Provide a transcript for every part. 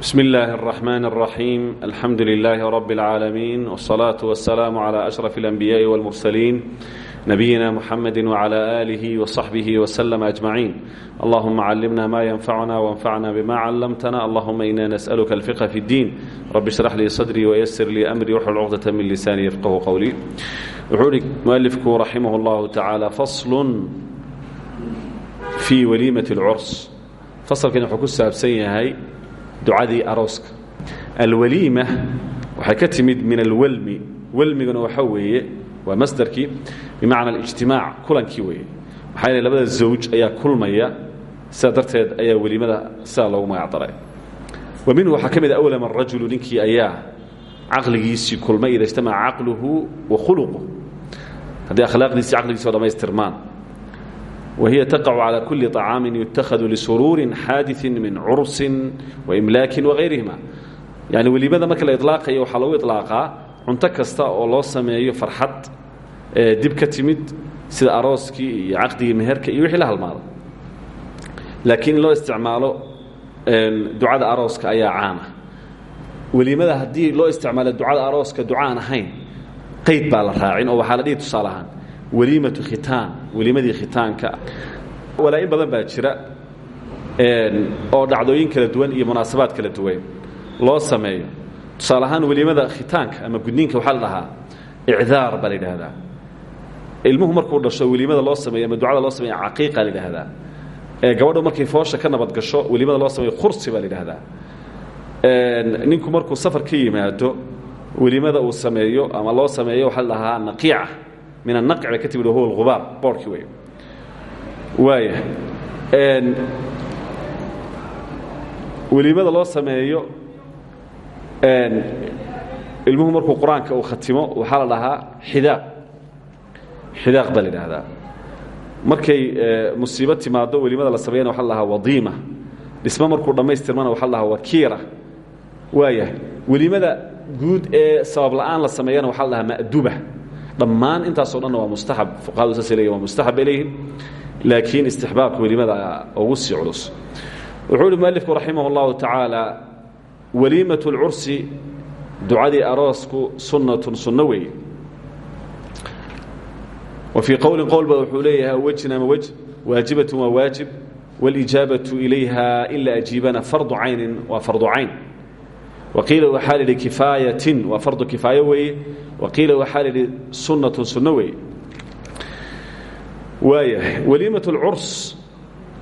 بسم الله الرحمن الرحيم الحمد لله رب العالمين والصلاة والسلام على أشرف الأنبياء والمرسلين نبينا محمد وعلى آله وصحبه وسلم أجمعين اللهم علمنا ما ينفعنا وانفعنا بما علمتنا اللهم إنا نسألك الفقه في الدين رب اشرح لي صدري ويسر لي أمري وحل عقدة من لساني يفقه قولي وحولك مؤلفك رحمه الله تعالى فصل في وليمة العرس فصل كان حكو السابسية ducadii arooska. Alwaliima waxay ka timid min alwalmi walmiguna waxa weeye waa masdarkii bimacna alijtimaac kulankii weeye. Maxaa yeele labada zawj ayaa kulmaya sidaa ayaa weliimada sidaa loogu magac wa minhu waxaa ka mid a awlama ayaa caqligiisii kulmay ida ijtamaca caqluhu wa khuluquh haddii akhlaaqdiisii caqligiisi o dhammaystirmaan وهي تقع على كل طعام يتخذ لسرور حادث من عرس وإملاك وغيرهما يعني weliimada marka la iطlaaqayo waxaa lagu iطlaaqaa cunto kasta oo loo sameeyo farxad dib ka timid sida arooskii iyo caqdigii meherka iyo wixii la halmaado laakiin in loo isticmaalo ducada arooska ayaa caama weliimada haddii loo isticmaalo ducada arooska duca aan ahayn qayd baa la raacin oo waxaa la dhihi tusaale ahaan waliimatu khitaan weliimadii khitaanka. Walaa-in badan baa jira oo dhacdooyin kala duwan iyo munaasabaad kala duwan loo sameeyo. Tusaale ahaan weliimada khitaanka ama gudniinka waxaa la dhahaa icdaar baa la yidhaahdaa. Ilmuhu markuu dhasho weliimada loo sameeyo ama ducada loo sameeyo caqiiqa la yidhaahdaa. Gabadhu markay foosha ka nabad gasho weliimada loo sameeyo khursi baa la yidhaahdaa. Ninku markuu safar ka yimaado weliimada uu sameeyo ama loo sameeyo waxaa la dhahaa naqiica min anaqci ka timid wahuwa alqubaar boorhkii wey waaya weliimada loo sameeyo ilmuhu markuu qur'aanka uu khatimo waxaa la dhahaa xidaaq. Xidaaq baa la idhaahdaa markay musiibo timaado welimada la sameeyana waxa la dhahaa wadiima. Dhismo markuu dhammaystirmana waxa la dhahaa wakiira. Waayahay weliimada guud ee sabab la'aan la sameeyana waxa la dhahaa ma'duba dhammaan intaasoo dhanna waa mustaxab fuqahadu saas leeyihin waa mustaxab bay leeyihin laakiin istixbaabka welimada ugu sii culus wuxuu uhi mualifku raximah اllahu tacaala waliimaة اlcursi ducadii aroosku sunnatun sunno weeye wa fii qowlin qowlba wuxuu leeyahay wejin ama wej waajibatun waa waajib wاlijaabatu ilayha in la ajiibana fardu caynin waa fardu cayn waqiila waxaa la idhi kifaayatin waa fardu kifaayo weeye waqiila waxaa la idhi sunnatun sunno weeye waayahay waliimat اlcurs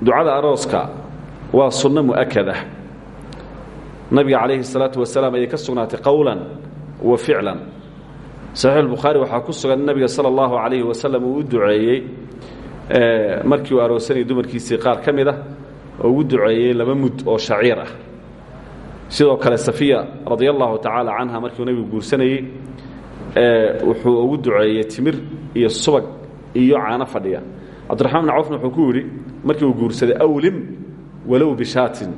ducada arooska waa sunno mu'akada nabiga calayhi الsalaatu wasalaam ayay ka sugnaatay qowlan wa ficlan saxiix اlbukhaari waxaa ku sugan nabiga salى اllahu alayhi wasalam uu u duceeyey markii uu aroosanayay dumarkiisii qaar ka mid ah oo ugu duceeyey laba mud oo shaciir ah sidoo kale safiya radia allahu tacaala canha markiiuu nabigu guursanayey wuxuu ugu duceeyey timir iyo subag iyo caano fadhiya. Cabdiraxmaan bn wuxuu ku yidhi markii uu guursaday awlim walow bishaatin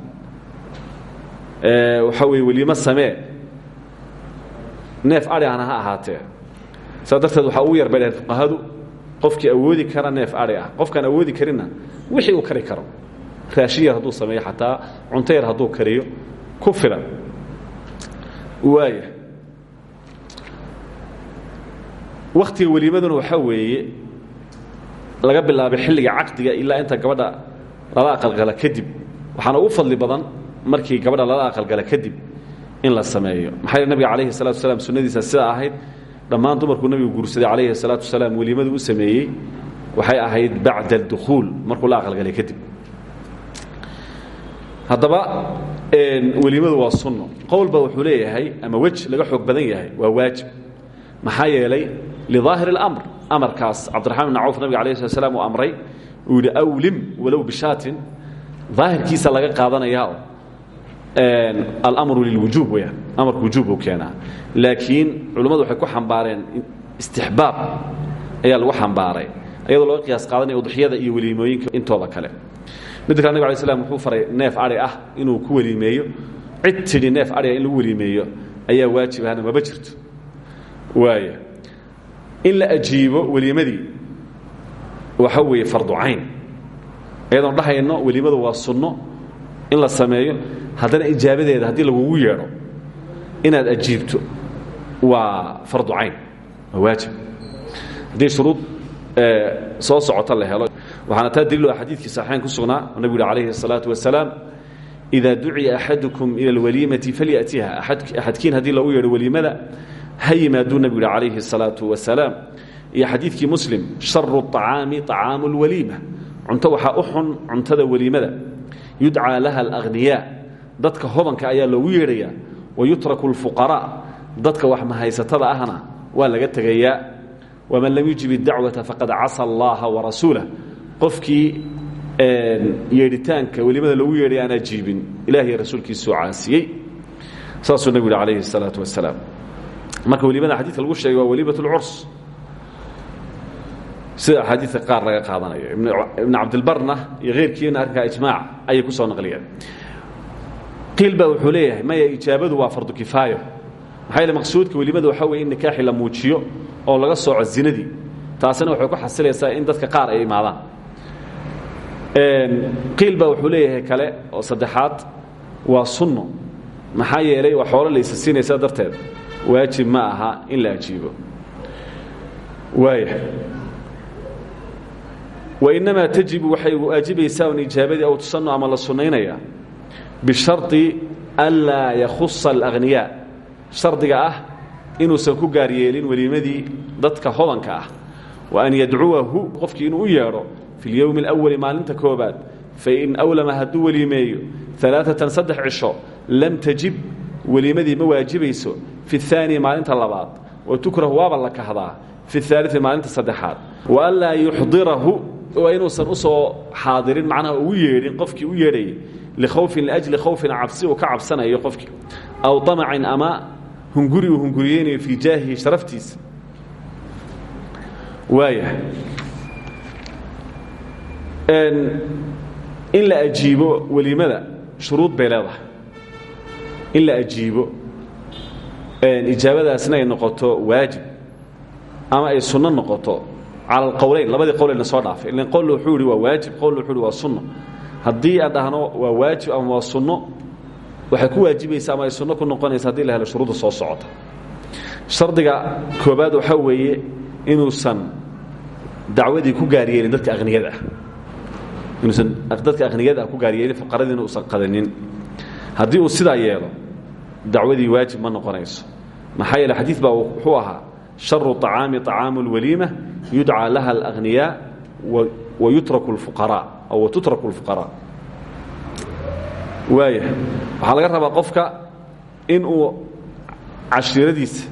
waxaa weye weliimo samee. Neef adhi ha ahaatee. Saa darteed waxaa ugu yar bay dhaheen qofkii awoodi kara neef adhi ah. Qofkaan awoodi karinna wixii uu kari karo. Raashin yar sameeyo xataa cunto yar kariyo ku filan. Waaya wakhtiga weliimaduna waxaa weeye laga bilaabay xilliga caqdiga ilaa inta gabadha lala aqalgala kadib. Waxaana ugu fadli badan markii gabadha lala aqalgala kadib in la sameeyo. Maxaa nabiga calayhi salatu wasalaam sunnadiisa sidaa ahayd dhammaan dumarkuu nabigu guursaday calayhi salaatu wasalaam weliimadu u sameeyey waxay ahayd bacda aldukhuul markuu la aqalgalay kadib. Haddaba weliimadu waa sunno. Qowlba wuxuu leeyahay ama wej laga xoog badan yahay waa waajib. Maxaa yeelay lidaahir اlamr amarkaas cabdiraxmaan bn cawf nabiga alayh slat slam uu amray uu yidhi awlim walow bishaatin daahirkiisa laga qaadanayaa alamru lilwujuub weyaan amarku wujuub buu keenaa laakiin culimmadu waxay ku xambaareen istixbaab ayaa lagu xambaaray iyadoo looga qiyaas qaadanaya udxiyada iyo weliimooyinka intooda kale midda kale nabig alay slam wuxuu faray neef adhi ah inuu ku weliimeeyo cid tidhi neef adhiga in lagu weliimeeyo ayaa waajib ahna maba jirto waaya in la ajiibo weliimadii waxa weeye fardu cayn iyadoon dhahayno weliimadu waa sunno in la sameeyo haddana ijaabadeeda haddii lagugu yeedho inaad ajiibto waa fardu cayn waa waajib haddii shuruud soo socota la helo waxaana taa daliilo ah xadiidkii saxiixayn ku sugnaa oo nebigu yidhi calayhi الsalaaةu wasalaam إida duciya axadukum ilى اlwaliimati falyأtiha axadkiin haddii lagu yeedho weliimada ha yimaaduu nebigu yidhi calayhi الsalaaةu wasalaam iyo xadiidkii muslim sharu الطacaami طacaamu اlwaliima cunto waxaa u xun cuntada weliimada yudcaa laha alأghniyaa dadka hodanka ayaa loogu yeedhayaa wayutraku اlfuqaraaء dadka wax mahaysatada ahna waa laga tegayaa waman lam yujib اdacwata faqad casa allaha warasuulah qofkii yeedhitaanka welimada loogu yeedhay aan ajiibin ilahiy rasuulkiisuu caasiyey saasuu nebigu yidhi alayhi الsalaaةu wasalaam marka welimada xadidka lagu sheegay waa waliimaة اlcurs sida axaadiidka qaar laga qaadanayo. Ibn cabdilbarna iyo keyrkiina arrinkaa ijmaac ayay ku soo naqliyeen. Qiil baa wuxuu leeyahay maya ijaabadu waa fardu kifaayo. Maxaa yeele maqsuudka welimada waxaa weye in nikaaxi la muujiyo oo laga sooco zinadii. Taasina waxay ku xasilaysaa in dadka qaar ay imaadaan. Qiil baa wuxuu leeyahay kale oo saddexaad waa sunno. Maxaa yeelay waa xoolo laysa siinaysaa darteed waajib ma aha in la ajiibo waaya wainamaa tajibu waxay waajibaysaa un ijaabadii aw tusanu ama la sunnaynaya bishardi anlaa yakhusa alahniyaa shardiga ah inuusan ku gaar yeelin weliimadii dadka hodanka ah wa an yadcuwahu qofkii inuu u yeedho fi اlyowmi اlأwali maalinta koobaad fain awlama hadduu weliimeeyo alaaatan saddex cisho lam tajib weliimadii ma waajibayso fi اhaani maalinta labaad wa tukrahu waaba la kahdaa fi اhaalii maalinta saddexaad wa an laa yuxdirahu waa inuusan u soo xaadirin macnaha ugu yeedhin qofkii u yeedhayay likhawfin liajli khawfin cabsi uu ka cabsanayo qofkii aw amacin ama hunguri uu hunguriyeynayo fii jaahihi sharaftiisa waaya in la ajiibo weliimada shuruud bay leedahay in ijaabadaasna ay noqoto waajib. Ama ay sunno noqoto. Cala alqowleyn labadii qowleyna soo dhaafay. Ilan qowl wuxuu yihi waa waajib qowl wuxuu yihi waa sunno. Haddii aan dhahno waa waajib ama waa sunno waxay ku waajibaysa ama ay sunno ku noqonaysa haddii la helo shuruudda soo socota. Shardiga koobaad waxaa weeye inuusan dacwadii ku gaaryeelin dadka akhniyada ah. Inuusan dadka akhniyada ah ku gaaryeelin fuqaradiina uusan qadanin. Haddii uu sidaa yeelo dacwadii waajib ma noqonayso maxaa yeele xadiid baa wuxuu ahaa sharu طacaami طacaamu اlwaliima yudcaa laha alأghniyaa wayutraku اlfuqaraa aw watutraku اlfuqaraa waaya waxaa laga rabaa qofka in uu cashiiradiisa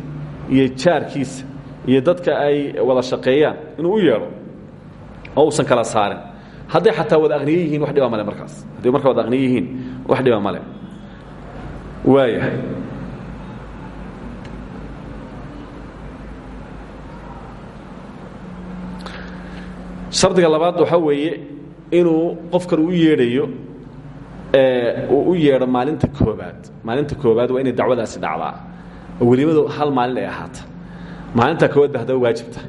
iyo jaarkiisa iyo dadka ay wada shaqeeyaan inuu u yeedho oo uusan kala saarin hadday xataa wada akhniye yihiin wax dhiba male markaas hadday markaa wada akhniye yihiin wax dhiba male waaya shardiga labaad waxaa weeye inuu qofkan u yeedhayo uu u yeedho maalinta koobaad maalinta koobaad waa inay dacwadaasi dhacdaa. Oo welimadu hal maalin ay ahaata maalinta koobaad ba waajibta.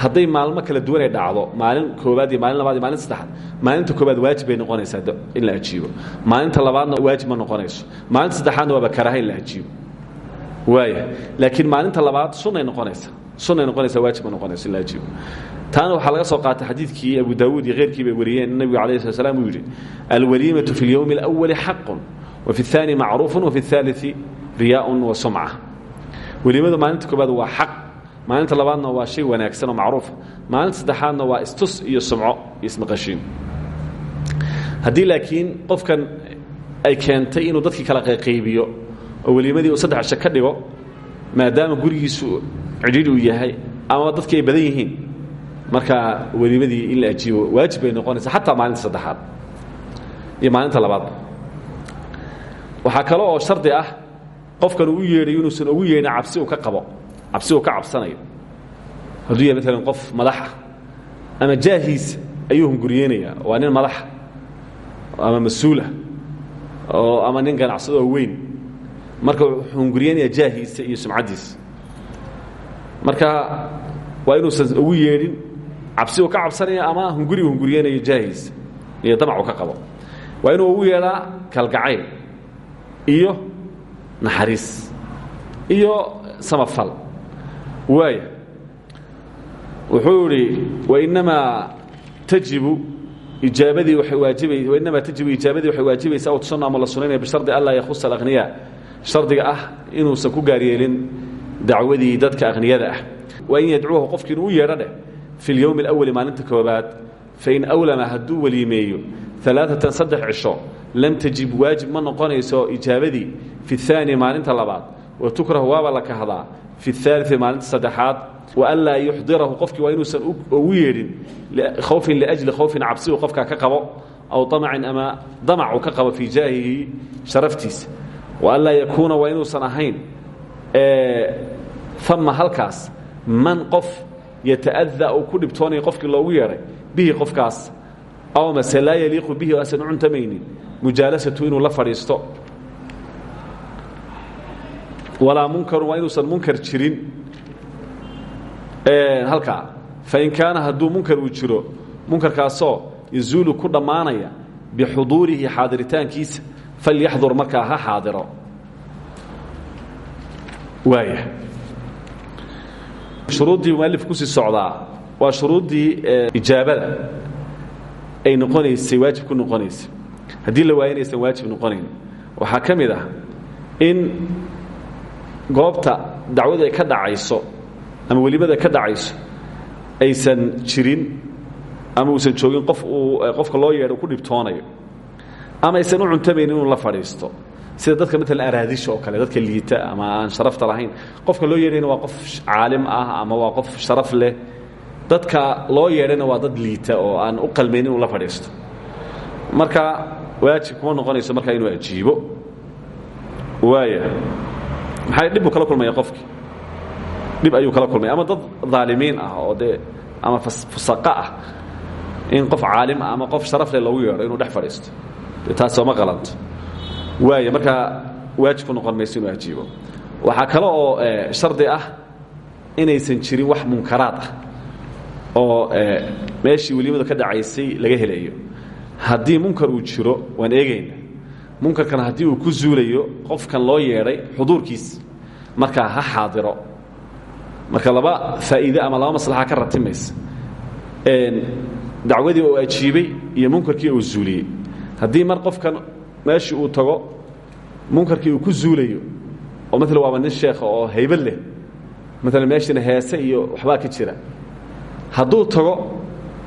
Hadday maalmo kala duwan ay dhacdo maalin koobaad iyo maalin labaad iyo maalin saddexaad maalinta koobaad waajib bay noqonaysaa in la ajiibo. Maalinta labaadna waajib ma noqonayso. Maalinta saddexaadna waaba karaaha in la ajiibo. Waaya laakiin maalinta labaad sunay noqonaysa sunay noqonaysa waajib ma noqonayso in la ajiibo taana waxaa laga soo qaatay xadiidkii abu daawuud iyo keyrkii bay wariyeen in nabigu alayh slat slam uu yidhi alwaliimatu fi اlyowmi اlأwali xaqun wa fi اثaani macruufu wa fi اثaaliثi riyaaءun wa sumca weliimadu maalinta koobaad waa xaq maalinta labaadna waa shay wanaagsan oo macruufa maalinta saddexaadna waa istus iyo sumco iyo ismaqashiin haddii laakiin qofkan ay keentay inuu dadkii kala qayqaybiyo oo weliimadii uu saddex cisho ka dhigo maadaama gurigiisu cidhiidhi uu yahay ama dadkii ay badan yihiin markaa weliimadii in la ajiibo waajib bay noqonaysaa xataa maalinta saddexaad iyo maalinta labaadba waxaa kale oo shardi ah qofkan uu yeedhayo inuusan ugu yeedhin cabsi uu ka qabo cabsi uu ka cabsanayo. Hadduu yahay maalan qof madaxa ama jaahiisa ayuu hunguriyeynayaa waa nin madaxa ama mas'uulah oo ama nin ganacsado oo weyn. Marka wuxuu hunguriyeynayaa jaahiisa iyo sumcaddiisa. Marka waa inuusan ugu yeedhin cabsi uu ka cabsanaya ama hunguri uu hunguriyeynayo jaahiisa iyo damac uu ka qabo. Waa inuu ugu yeedhaa kalgacayl iyo naxariis iyo samafal. Waaya wuxuu idhi wainamaa tajibu ijaabadii waay waajibay wainamaa tajibu ijaabadii waxay waajibaysaa aw tusanno ama la sunaynaya bishardi an laa yakhusa alaqhniyaa shardiga ah inuusan ku gaaryeelin dacwadii dadka akhniyada ah. Waa in yadcuuhu qofki inuu u yeedho fi اlyowmi اlأwali maalinta koobaad fain awlama hadduu weliimeeyo alaaatan saddex cisho lam tajib waajib ma noqonayso ijaabadii fi اثaani maalinta labaad wa tukrahu waaba la kahdaa fi الثaaliثi maalinta saddexaad waan laa yuxdirahu qofkii waa inuusan ugu yeedhin khawfin liأjli khawfin cabsigu qofkaa ka qabo aw amacin ama damacu ka qabo fii jaahihi sharaftiisa waan laa yakuuna waa inuusan ahayn ama halkaas man qof yata'ada uu ku dhibtoonaya qofkii loogu yeedhay bihi qofkaas. Aw mase laa yaliiqu bihi asan u cuntamaynin mujaalasatu inuu la fadhiisto. Walaa munkarun waa inuusan munkar jirin. Halkaa fain kaana hadduu munkar uu jiro munkarkaasoo yazuulu ku dhammaanaya bixuduurihi xaadiritaankiisa falyaxdur markaa ha xaadiro. Waaya shuruuddii mualif ku sii socdaa waa shuruuddii ijaabada ay noqonaysay waajib ku noqonaysay. Haddii la waayo inaysan waajib noqonayn waxaa ka mid ah in goobta dacwadu ay ka dhacayso ama welimada ka dhacayso aysan jirin ama uusan joogin qof uu qofka loo yeedho ku dhibtoonayo ama aysan u cuntamaynin inuu la fadhiisto sida dadka maalan araadisha oo kale dadka liita ama aan sharafta lahayn qofka loo yeedhayna waa qof caalim ah ama waa qof sharaf leh. Dadka loo yeedhayna waa dad liita oo aan u qalmaynin inuu la fadhiisto. Marka waajib kuma noqonayso markaa inuu ajiibo. Waaya maxay dhib buu kala kulmaya qofkii dhib ayuu kala kulmaya. Ama dad dhaalimiin ah oo dee ama fusaqa ah in qof caalim ah ama qof sharaf leh loogu yeedho inuu dhex fadhiisto. Dee taas sooma qalanto waaya markaa waajib ku noqon mayso inuu ajiibo. Kale oo shardi ah inaysan jirin wax munkaraad ah oo meeshii welimadu ka dhacaysay laga helayo. Haddii munkar uu jiro waan eegayna. Munkarkan haddii uu ku zuulayo qofkan loo yeedhay xuduurkiis markaa ha xaadiro. Marka laba faa'iide ama laba maslaxa ka ratimaysa dacwadii uu ajiibay iyo munkarkii uu zuuliyey. Haddii mar qofkan meeshii uu tago munkarkii uu ku zuulayo. Oo maala waaba nin sheekha oo haybad leh. Maala meeshina heese iyo waxbaa ka jira. Hadduu tago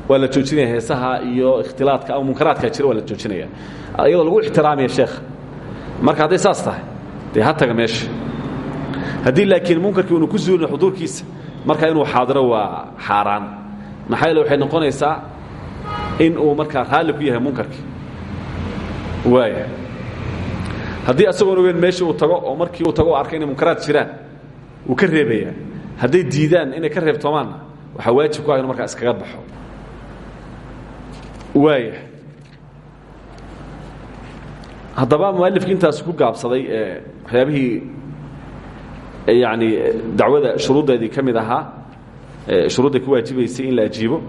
waa la joojinaya heesaha iyo ikhtilaadka ama munkaraadka jira waa la joojinaya. Iyadoo lagu ixtiraamaya sheekha marka hadday saas tahay dee ha taga meesha haddii laakiin munkarkii unu ku zuulin xuduurkiisa markaa inuu xaadiro waa xaaraan. Maxaa yeele waxay noqonaysaa in uu markaa raalli ku yahay munkarkii waaya haddii asagoon ogeyn meeshii uu tago oo markii uu tago arkay inay munkaraad jiraan wuu ka reebayaa hadday diidaan inay ka reebtoomaanna waxaa waajib ku ah inu markaa iskaga baxo. Waaya haddaba mualifki intaas ku gaabsaday ee waxyaabihii yani dacwada shuruuddeedii ka mid ahaa shuruudday ku waajibaysay in la ajiibo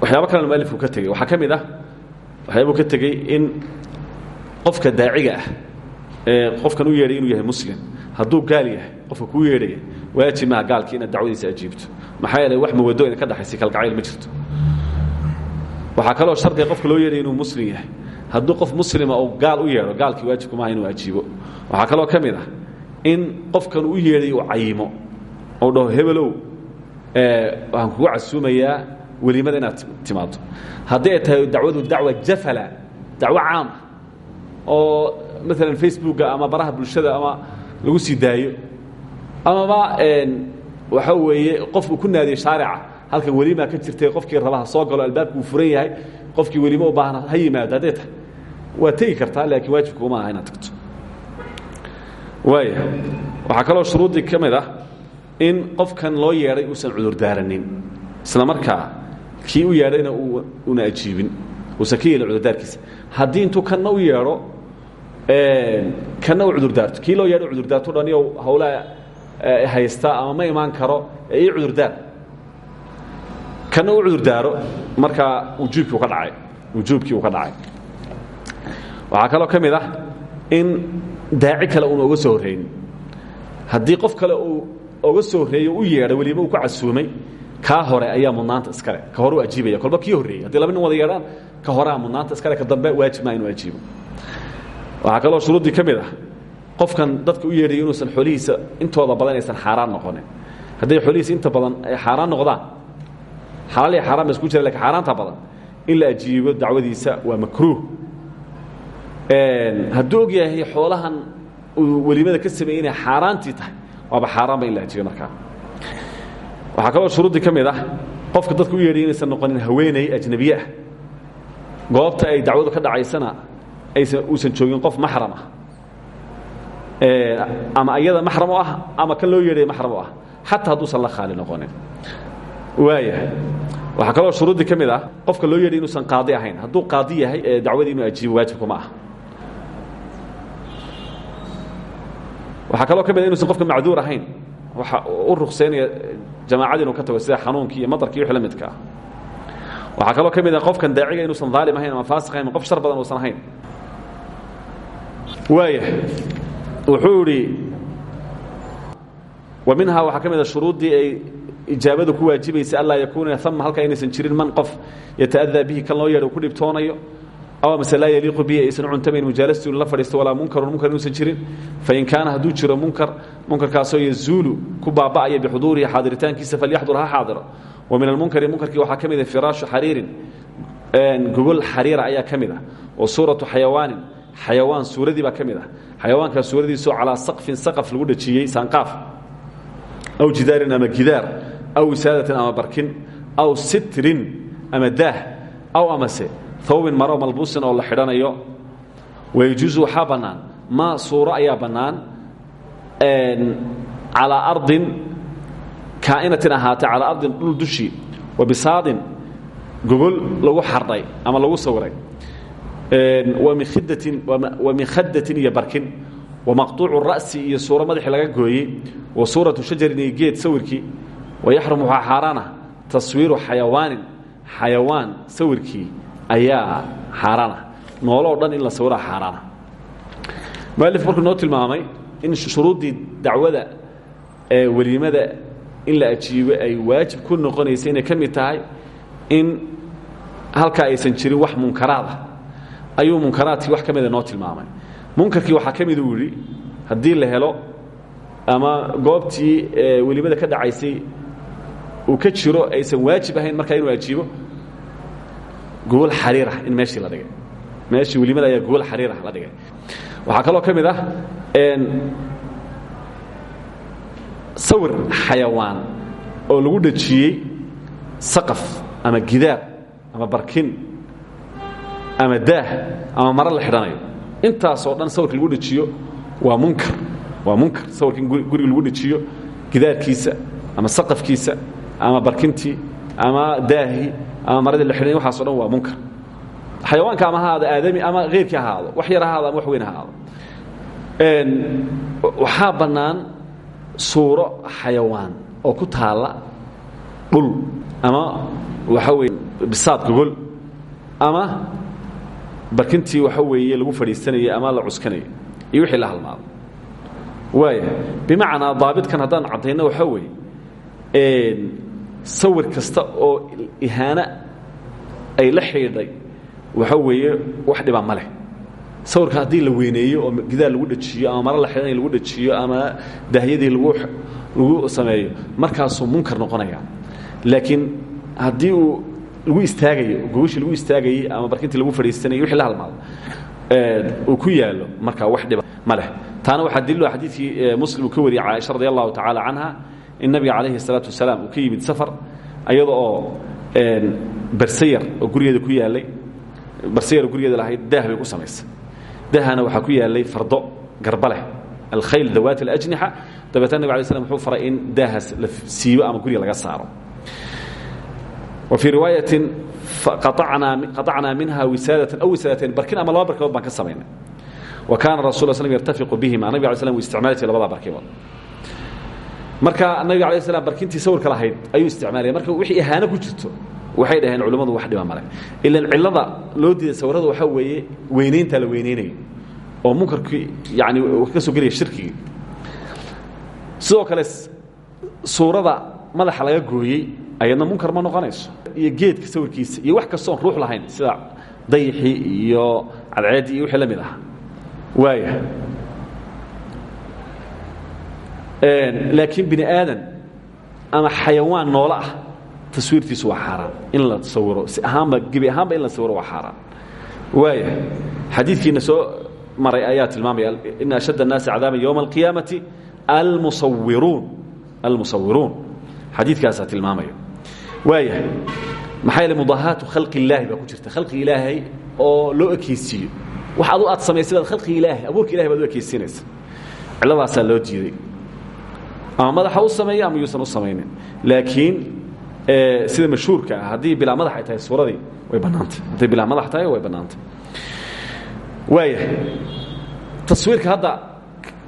waxyaabo kalena mualifku ka tegey. Waxaa ka mid ah waxyaabuu ka tegey in qofka daaciga ah ee qofkan u yeedhay inuu yahay muslim hadduu gaal yahay qofka kuu yeedhaya waajib maha gaalkii inaad dacwadiisa ajiibto. Maxaa yeelay wax mawado ina ka dhexaysay kalgacayl ma jirto. Waxaa kaloo shardiga qofka loo yeedhay inuu muslim yahay. Hadduu qof muslima uu gaal u yeedho gaalkii waajibku maaha inuu ajiibo waxaa kaloo ka mid ah in qofkan u yeedhay uu cayimo ou dhaho hebelow waxaan kugu casuumayaa welimada inaad timaado haddii ay tahay dacwadu dacwa jafala dacwo caam oo maalan facebooka ama baraha bulshada ama lagu sii daayo amaba waxa weeye qof uu ku naadiyo shaarica halkan welimaa ka jirtay qofkii rabaha soo galo albaabku uu furan yahay qofkii welimo u baahna ha yimaado hadday tahay. Waa tegi kartaa laakiin waajibka uma aha inaad tagto. Waaya waxaa kaloo shuruuddii ka mid ah in qofkan loo yeedhay uusan cudurdaaranin isla markaa kii u yeedhayna una ajiibin. Uusan cudurdaarkiisa. Haddii intuu kanna u yeedho kanna u cudurdaarto kii loo yeedho cudurdaarto haysta ama ma imaan karo ee ii cudurdaar. Kanna u cudurdaaro markaa wujuubkii u ka dhacay. Wujuubkii uu ka dhacay. Waxaa kaloo ka ah in daaci kale uuna oga soo horreyn. Haddii qof kale uu oga soo horreeyo u yeedhay weliba uu ku casuumay kaa hore ayaa mudnaanta iskale. Ka hore u ajiibaya. Kolba kii horreeyey haddii laba nin wada yeedhaan ka horea mudnaanta iskale. Ka dambe waajib maa inuu ajiibo waxaa kaloo shuruuddii ka mid ah. Qofkan dadka u yeedhayo inuusan xoolihiisa intooda badan aysan xaaraan noqonin. Hadday xoolihiisa inta badan ay xaaraan noqdaan xalaal iyo xaaraan ba isku jira laakiin xaaraanta badan in la ajiibo dacwadiisa waa makruuh. Hadduu og yahay xoolahan uu welimada ka sameeyey inay xaaraantii tahay waaba xaaraan ba in la ajiibo markaa waxaa kaloo shuruuddii ka mid ah qofka dadka u yeedhaya inaysan noqonin haweeney ajnebiye ah. Goobta ay dacwadu ka dhacaysana aysan uusan joogin qof maxram ah. Ama iyada maxram u ah ama kan loo yeedhaya maxram u ah. Xataa hadduusan la khaali noqonin. Waaya waxaa kaloo shuruuddii ka mid ah qofka loo yeedhay inuusan qaadi ahayn. Hadduu qaadi yahay ee dacwadii inuu ajiibo waajibkuma ah. Waxaa kaloo ka mid a inuusan qofka macduur ahayn waxa u ruksaynaya jamaacadii inuu ka tago sida xanuunkii madarkii wixii la midka. Ah waxaa kaloo ka ah qofkan daaciga inuusan daalim ahayn ama faasiq ahayn qof shar badan uusan ahayn. Waaya wuxuu idhi wa minhaa waxaa ka mid a shuruuddii ay ijaabadu ku waajibaysa anlaa yakuuna ama halkaa inaysan jirin man qof yata'adaa bihi kan loo yeedha ku dhibtoonayo aw amase laa yaliiqu bihi aysan cuntamayn mujaalastii inu la fadhiisto walaa munkarun munkar inuusan jirin fain kaana hadduu jiro munkar munkarkaasoo yazuulu ku baaba'aya bixuduurihi xaadiritaankiisa falyaxdur ha xaadiro wa min almunkari munkarkii waxaa ka mid a firaashu xariirin gogol xariira ayaa ka mid ah wa suuratu xayawaanin xayawaan suuradii baa ka mid ah xayawaankaa suuradiisoo calaa saqfin saqaf lagu dhajiyey saanqaaf aw jidaarin ama gidaar aw wisaadatin ama barkin aw sitrin ama daah aw amase thawbin maro malbuusin oo la xidhanayo. Wayajuusu waxaa bannaan. Maa suuro ayaa bannaan. Calaa ardin kaa'inatin ahaatay calaa ardin dhul dushii wa bisaadin gogol lagu xardhay ama lagu sawiray wa min khadatin iyo barkin. Wamaqطuucu ra'si iyo suuro madaxii laga gooyey. Wa suuratu shajarin geed sawirkii wayaxrum waxaa xaaraana taswiiru xayawaanin xayawaan ayaa xaaraana nooloo dhan in la sawiraa xaaraana mualif markuu noo tilmaamay in shuruuddii dacwada ee weliimada in la ajiibo ay waajib ku noqonaysa inay ka mid tahay in halkaa aysan jirin wax munkaraad ah. Ayuu munkaraadkii wax ka mida noo tilmaamay. Munkarkii waxaa ka mid uu yidhi haddii la helo ama goobtii welimada ka dhacaysay uu ka jiro aysan waajib ahayn markaa inuu ajiibo gogol xariirah in meeshii la dhigay. Meeshii welimada ayaa gogol xariirah la dhigay. Waxaa kaloo ka mid ah sawir xayawaan oo lagu dhajiyey saqaf ama gidaar ama barkin ama daah ama maro la xidhanayo. Intaasoo dhan sawirka lagu dhejiyo waa munkar waa munkar. Sawirka guriga lagu dhejiyo gidaarkiisa ama saqafkiisa ama barkintii ama daahii ama maradii la xidhanay waxaaso dhan waa munkar. Xayawaanka ama ha ahaado aadami ama heyrkii ha ahaado wax yar ha ahaado ama wax weyn ha ahaado waxaa bannaan suuro xayawaan oo ku taalla dhul ama waxa weye bisaad gogol ama barkintii waxa weeye lagu fadhiisanayey ama la cuskanayay iyo wixii la halmaado waaya bimacnaa daabitkan haddaan caddayno waxaa weeye sawir kasta oo ihaano ay la xidhiidhay waxa weeye wax dhiba ma leh. Sawirka haddii la weyneeyo oo gidaar lagu dhajiyo ama maro la xidhanay lagu dhajiyo ama daahyadii lagu lagu sameeyo markaasuu munkar noqonaya laakiin haddii uu lagu istaagayo gogashii lagu istaagayey ama barkintii lagu fadhiisanayay wixii la halmaado uu ku yaallo markaa wax dhiba ma taana waxaa daliilo xadiidkii muslim uu ka wariyey caaisha radi allahu in nabiga calayhi الsalaatu wasalaam uu ka yimid safar ayada oo barsayar oo gurigeeda ku yaalay barsayar oo gurigeeda lahayd daah bay ku samaysay dahana waxaa ku yaalay fardo garba leh alkhayl dawaat اlajnixa dabeetna nabig alay slam wuxuu faray in daahaas la siibo ama guriga laga saaro wa fii riwaayatin qaطacnaa minha wisaadatan aw wisaadatain barkin ama laba barkimood baan ka samaynay wa kaana rasul sl yartafiqu bihima nabig ala slam uu isticmaali jiray labada barkimood marka nabiga alay slam barkintii sawirka lahayd ayuu isticmaalaya marka wixii ihaano ku jirto waxay dhaheen culimmadu wax dhiba male ilan cillada loo diiday sawirada waxaa weeye weynayntaa la weynaynayo oo munkarkii yani ka soo gelaya shirkigii sidoo kale suurada madaxa laga gooyey ayadna munkar ma noqonayso. Iyo geedka sawirkiisa iyo wax kastoon ruux lahayn sida dayixii iyo cadceeddii iyo wixii la mid ah. Waaya laakiin bini aadan ama xayawaan noolo ah taswiirtiisu waa xaaraan in la sawiro si ahaanba gebi ahaanba in la sawiro waa xaaraan waaya xadiidkiina soo maray ayaa tilmaamaya ina ashadda الnaasi cadaaban ywma اlqiyaamati almusawiruun almusawiruun xadiidkaasaa tilmaamaya waaya maxaa yeele mudaahaatu khalqi illaahi baa ku jirta khalqi ilaahay oo loo ekeysiiyo wax adu aad samaysidaad khalqi ilaahi abuurka ilahay baad u ekeysiinaysa cilladaasaa loo diiday ama madaxa u sameeya ama yuusan u samaynin. Laakiin sida mashhuurka ah haddii bilaa madax ay tahay suuradii way bannaantay. Hadday bilaa madax tahay way bannaantay. Waaya taswiirka hadda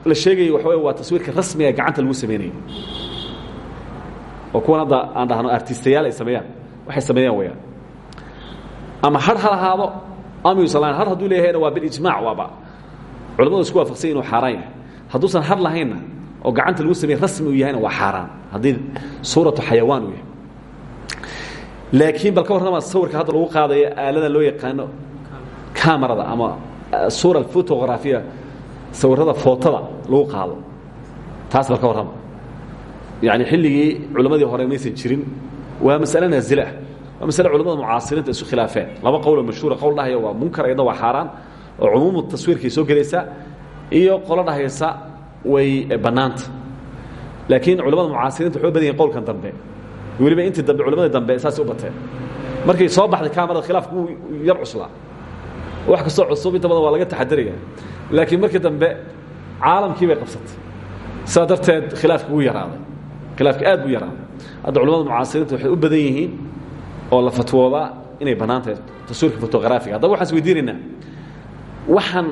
la sheegayo waxa waa taswiirka rasmiga gacanta lagu samaynayo oo kuwan hadda aan dhahno artistayaal ay sameeyaan. Waxay sameeyaan weyaan ama har ha lahaado ama yuusan lahayn har hadduu leeyahayna waa bilijmaac waaba. Culamadu isku waafaqsan inuu xaaraan yahay hadduusan har lahaynna oo gacanta lagu sameeye rasmi uu yahayna waa xaaraan haddii suuratu xayawaan uu yahay. Laakiin bal ka warrama sawirka hadda lagu qaadayo aalada loo yaqaano camarada ama suura fotografiya sawirada footada lagu qaado. Taas bal ka warrama. Yani xilligii culammadii hore maysan jirin waa masale naazile ah. Waa masale culamada mucaasiriinta isu khilaafeen. Laba qowloo mashhuura qowl dhahaya waa munkar iyadna waa xaaraan oo cumuumu taswiirkay soo gelaysaa iyo qolo dhahaysa way bannaanta laakiin culamada mucaasiriinta waxay u badan yihiin qowlkan dambe. Weliba intii dambe culammadii dambe saasay u bateen markay soo baxday kamarada khilaafku wuu yar cuslaa. Wax kastoo cusub inta badan waa laga taxadaraya laakiin markii dambe caalamkii bay qabsatay. Sidaa darteed khilaafki wuu yaraaday. Khilaafki aad buu yaraaday. Hadda culamada mucaasiriinta waxay u badan yihiin oo la fatwoodaa inay bannaan tahay taswiirka fotografiga haddaba waxaan is weydiinaynaa. Waxaan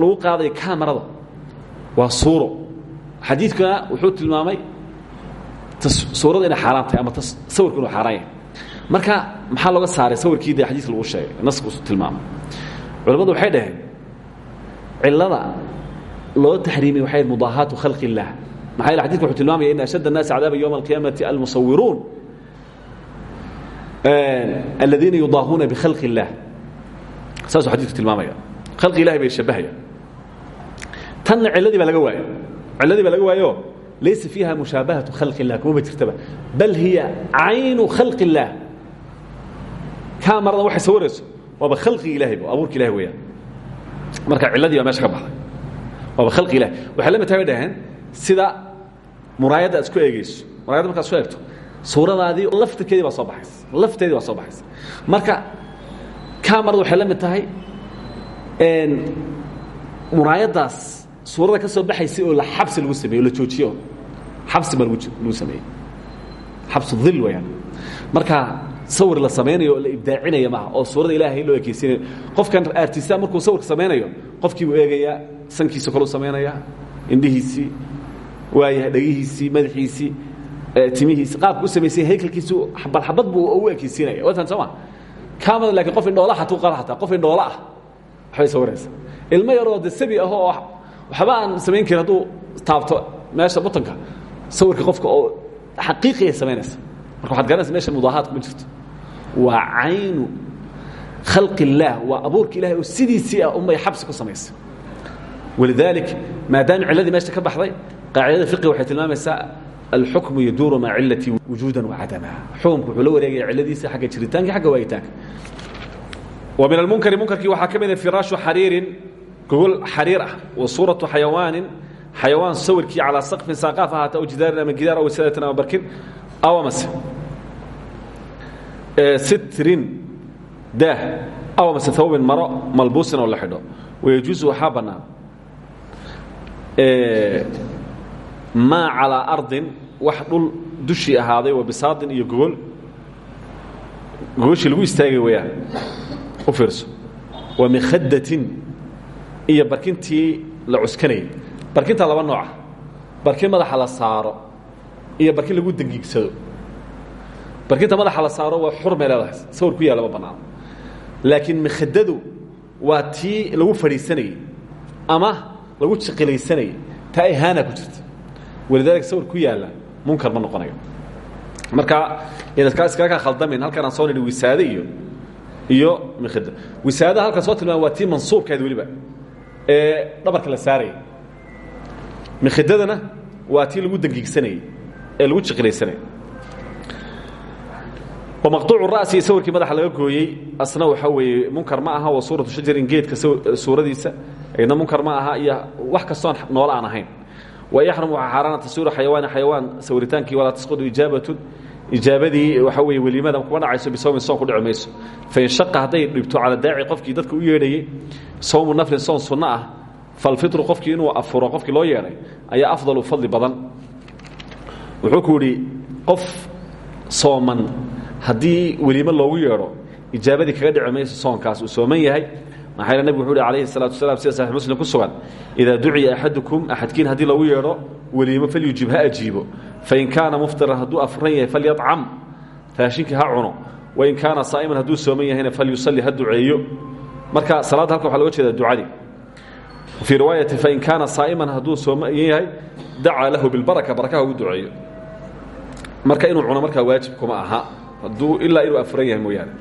lagu qaadaya kamarada waa suuro. Xadiidkuna wuxuu tilmaamay suurada inay xaaraan tahay ama sawirku inuu xaaraan yahay. Marka maxaa looga saaray sawirkii de lagu sheegay? Nasku tilmaamay. Culamadu waxay dhaheen cilada loo taxriimay waxay mudaahaatu khalqi illaah maxaa wuxuu tilmaamaya in ashadd annaasi cadaaba yowma alqiyaamati almusawiruun aladiina yudaahuuna bikhalqi illaah saasuu xadidku tilmaamaya. Khalqi bay shabbahaya tanna ciladii baa laga waayo ciladii baa laga waayo laysa fiiha mushaabahaةu khalqi الlah kumaba jirtaba bal hiya caynu khalqi الlah kamarada waxay sawirayso waaba khalqigi ilahay abuurka ilahi weeyaan marka ciladii baa meesha ka baxday waaba khalqi ilahi waxay la mid tahay bay dhaheen sida muraayadda aad isku eegeyso muraayadda markaad isku eegto suuradaadii laftirkeedii baa soo baxaysa lafteedii baa soo baxaysa marka kamarada waxay la mid tahay muraayaddaas suurada ka soo baxaysay oo xabsi lagu sameeyo la joojiyo. Xabsi baa lagu sameeyey. Xabsu dhil weyaan marka sawir la samaynayo oo la ibdaacinaya maaha oo suurada ilaahay loo ekeysiinayo qofkan artista markuu sawirka samaynayo qofkii buu eegayaa sankiisa kaluu samaynayaa indhihiisii waayahay dhegihiisii madaxiisii timihiisii. Qaabka u samaysay haykalkiisu xabad xabad buu u ekeysiinaya watan soo ma kaamada laakiin qof indhoola hatuu qala hataa qof indhoola ah waxbay sawiraysa ilmo yaroo de sabi ah oo waxba aan samayn karin hadduu taabto meesha butanka. Sawirka qofka oo xaqiiqiya samaynaysa marka waxad garanaysa meesha mudaahaadku ma jirto. Waa caynu khalqi illaah waa abuurka ilahay oo sidiisii ah unbay xabsi ku samaysay walidalik maadaama cilladii meesha ka baxday qaacidada fiqiga waxay tilmaamaysaa alxukmu yaduuru maca cilati wujuudan wacadama xukumku wuxuu la wareegaya cilladiisa xagga jiritaanka xagga waagitaanka wa min almunkari munkarkii waxaa ka mida firaashu xariirin gogol xariir ah wa suuratu xayawaanin xayawaan sawirkii calaa saqfin saaqaaf ahaata aw jidaarin ama gidaar barkin aw amase sitrin daah aw amase hawbin maro malbuusin oo la xidho. Wayajuusu waxaa bannaan. Maa ardin wax dhul dushii wa bisaadin iyo gogol. Gogoshii lagu istaagay wayaan u fiirso. Wa mikhadatin iyo barkintii la cuskanayay. Barkintaa laba nooca barkin madaxa la saaro iyo barkin lagu dangiigsado barkinta madaxa la saaro waa xurmay leedahay. Sawir ku yaalla ma bannaano. Laakiin mikhadadu waa tii lagu fadhiisanayey ama lagu jiqilaysanayey taa ihaana ku jirta. Walidaalika sawir ku yaalla munkar ma noqonayo. Marka inaad iskaga kaa khaldamayn halkan aan soo nidhi wisaade iyo iyo mikhada. Wisaadaha halkan soo tilmaama waa tii mansuubkeed weliba ee dhabarka la saarayay mikhidadana waa tii lagu dangiigsanayey ee lagu jiqilaysanayay wamaqtuucu ra'si sawirkii madaxa laga gooyey asna waxaa weeye munkar ma aha wa suuratu shajarin geedka suuradiisa iyadna munkar ma aha iyo wax kastoon noole aan ahayn. Wayaxrum waxaa xaaraana taswiiru xayawaani xayawaan sawritaankii walaa tasqudu ijaabatun ijaabadii waxa weeye weliimada kuma dhacayso bisawmin soon ku dhici mayso. Fain shaqa hadday dhibto cala daaci qofkii dadka u yeedhayey sawmu naflin soon sunno ah falfitru qofkii inuu afuro qofkii loo yeedhay ayaa afdalu fadli badan. Wuxuu ku yidhi qof sooman haddii weliimo loogu yeedho ijaabadii kaga dhici soonkaas uu sooman yahay. Maxaa yeel nebig wuxu uhi alayhi salatu wasalaam sida saxix muslim ku sugan idaa duciya axadukum axadkiin haddii loogu yeedho weliimo falyujib ha ajiibo. Fain kaana muftiran hadduu afran yahay falyacam raashinkii ha cuno. Wain kaana saa'iman hadduu sooman yahayna falyusalli ha duceeyo marka salaadda halkan waxa loga jeeda ducadii fii riwaayati fain kaana saa'iman hadduu sooman yahay dacaa lahu bilbaraka barakaha ugu duceeyo. Marka inuu cuno markaa waajib kuma aha. Hadduu ilaa inuu afran yahay mooyaane.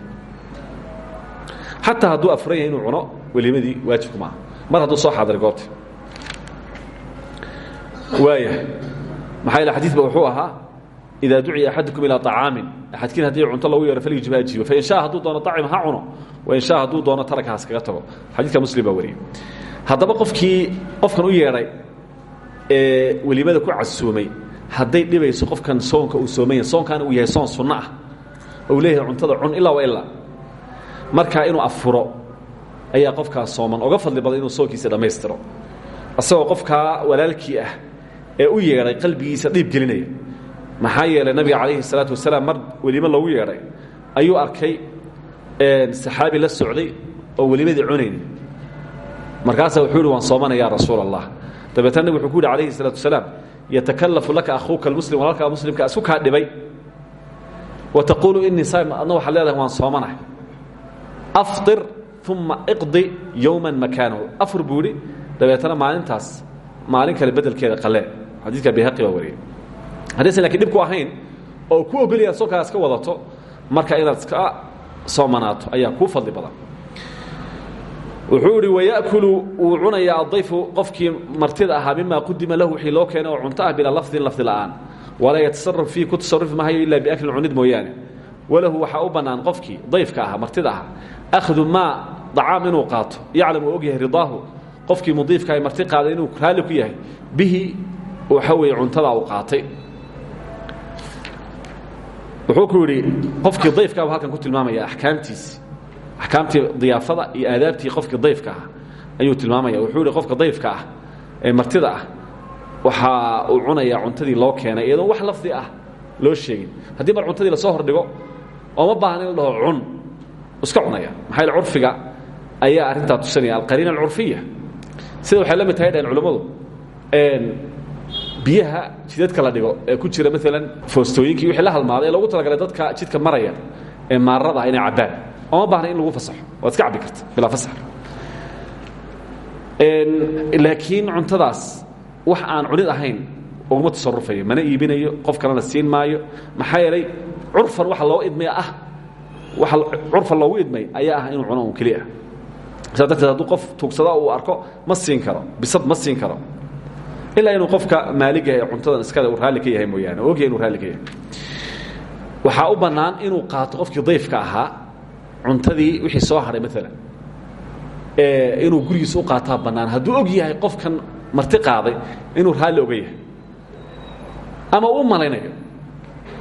Xataa hadduu afran yahay inuu cuno weliimadii waajib kuma aha. Mar hadduu soo xaadiray goobti waaya maxaa yeel xadiidba wuxuu ahaa idaa duciya axadukum ilaa طacaamin axadkiin haddii cunto lagu yeero falyujib ajiibo fain shaa hadduu doono acim ha cuno wain shaa hadduu doono taraka haskaga tago. Xadiidka muslim baa wariyey. Haddaba qofkii qofkan u yeedhay ee weliimada ku casuumay hadday dhibayso qofkan soonka uu sooman yahay soonkaana uu yahay soon sunno ah ou leeyahay cuntada cun ilaa wa afuro ayaa qofkaas sooman oga fadli badan inuu soonkiisa dhammaystiro. Isagoo qofkaa walaalkii ah ee u yeedhay qalbigiisa dhiib gelinaya maxaa yeelay nabiga calayhi salaatu wasalaam mar weliimo loogu yeedhay ayuu arkay saxaabi la socday oo welimadii cunayni markaasaa wuxuu yidhi waan soomana ya wuxuu ku yidhi salaatu wasalaam yatakalafu laka akhuuka almuslim walaalkaa muslimka isku dhibay. Wa taquulu inii saim adna waxaad leedahay waan soomanahay afطir iqdi yowman makaanahu. Afur buu yidhi maalintaas maalin kale bedelkeeda qalee xadiidka bayhaqi baa wariyey. Haddaysan lakiin dhib ahayn oo ku ogolyaad soonkaa iska wadato marka inaad iska soomanaato ayaa kuu fadli badan. Wuxuu idhi wuu cunayaa adayfu qofkii martida ahaa mima qudima lahu wixii loo keenay oo cunto ah bilaa lafdin lafdi la'aan. Walaa yatasaraf fiih ku tasarufi mahayo ilaa biaklin cunid mooyaane. Walahu waxaa u bannaan qofkii dayfka ahaa martida ahaa. Akhdu maa dacaam inuu qaato yaclam uu og yahay ridaahu. Qofkii mudiifka ay marti qaaday inuu raalli ku yahay bihi waxa weeye cuntadaa uu qaatay wuxuu ku yidhi qofkii dayfkaabuu halkan ku tilmaamaya axkaamtiisi axkaamtii diyaafada iyo aadaabtii qofkii dayfka ah ayuu tilmaamaya wuxuu yidhi qofka dayfka ah ee martida ah waxa uu cunayaa cuntadii loo keenay iyadoon wax lafdi ah loo sheegin. Haddii mar cuntadii la soo hordhigo ooma baahna in la dhaho cun iska cunaya. Maxaa yaele curfiga ayaa arrintaa tusinaya alqariina alcurfiya. Sida waxay la mid tahay dhaheen culammadu biyaha jidadka la dhigo ee ku jira maalan foostooyinkii wixii la halmaaday ee loogu talagalay dadka jidka maraya ee maarada ah inay cabbaan. Ooma baahna in lagu fasaxo. Waad iska cabbi karta bilaa fasax. Laakiin cuntadaas wax aan cunid ahayn uguma tasarufayo mana iibinayo qof kalena siin maayo. Maxaa yeelay curfan waxa loo idmay ah waxa curfan loogu idmay ayaa ah inuu cuno un keliya. Saa darteed hadduu qof tuugsada uu arko ma siin karo bisad ma siin karo ilaa inuu qofka maaliga ee cuntadan iskale uu raalli ka yahay mooyaane oo ogyahay inuu raalli ka yahay. Waxaa u bannaan inuu qaato qofkii dayfka ahaa cuntadii wixii soo hadhay maalan inuu gurigiisa u qaataa bannaan. Hadduu og yahay qofkan marti qaaday inuu raalli oga yahay. Ama uu malaynayo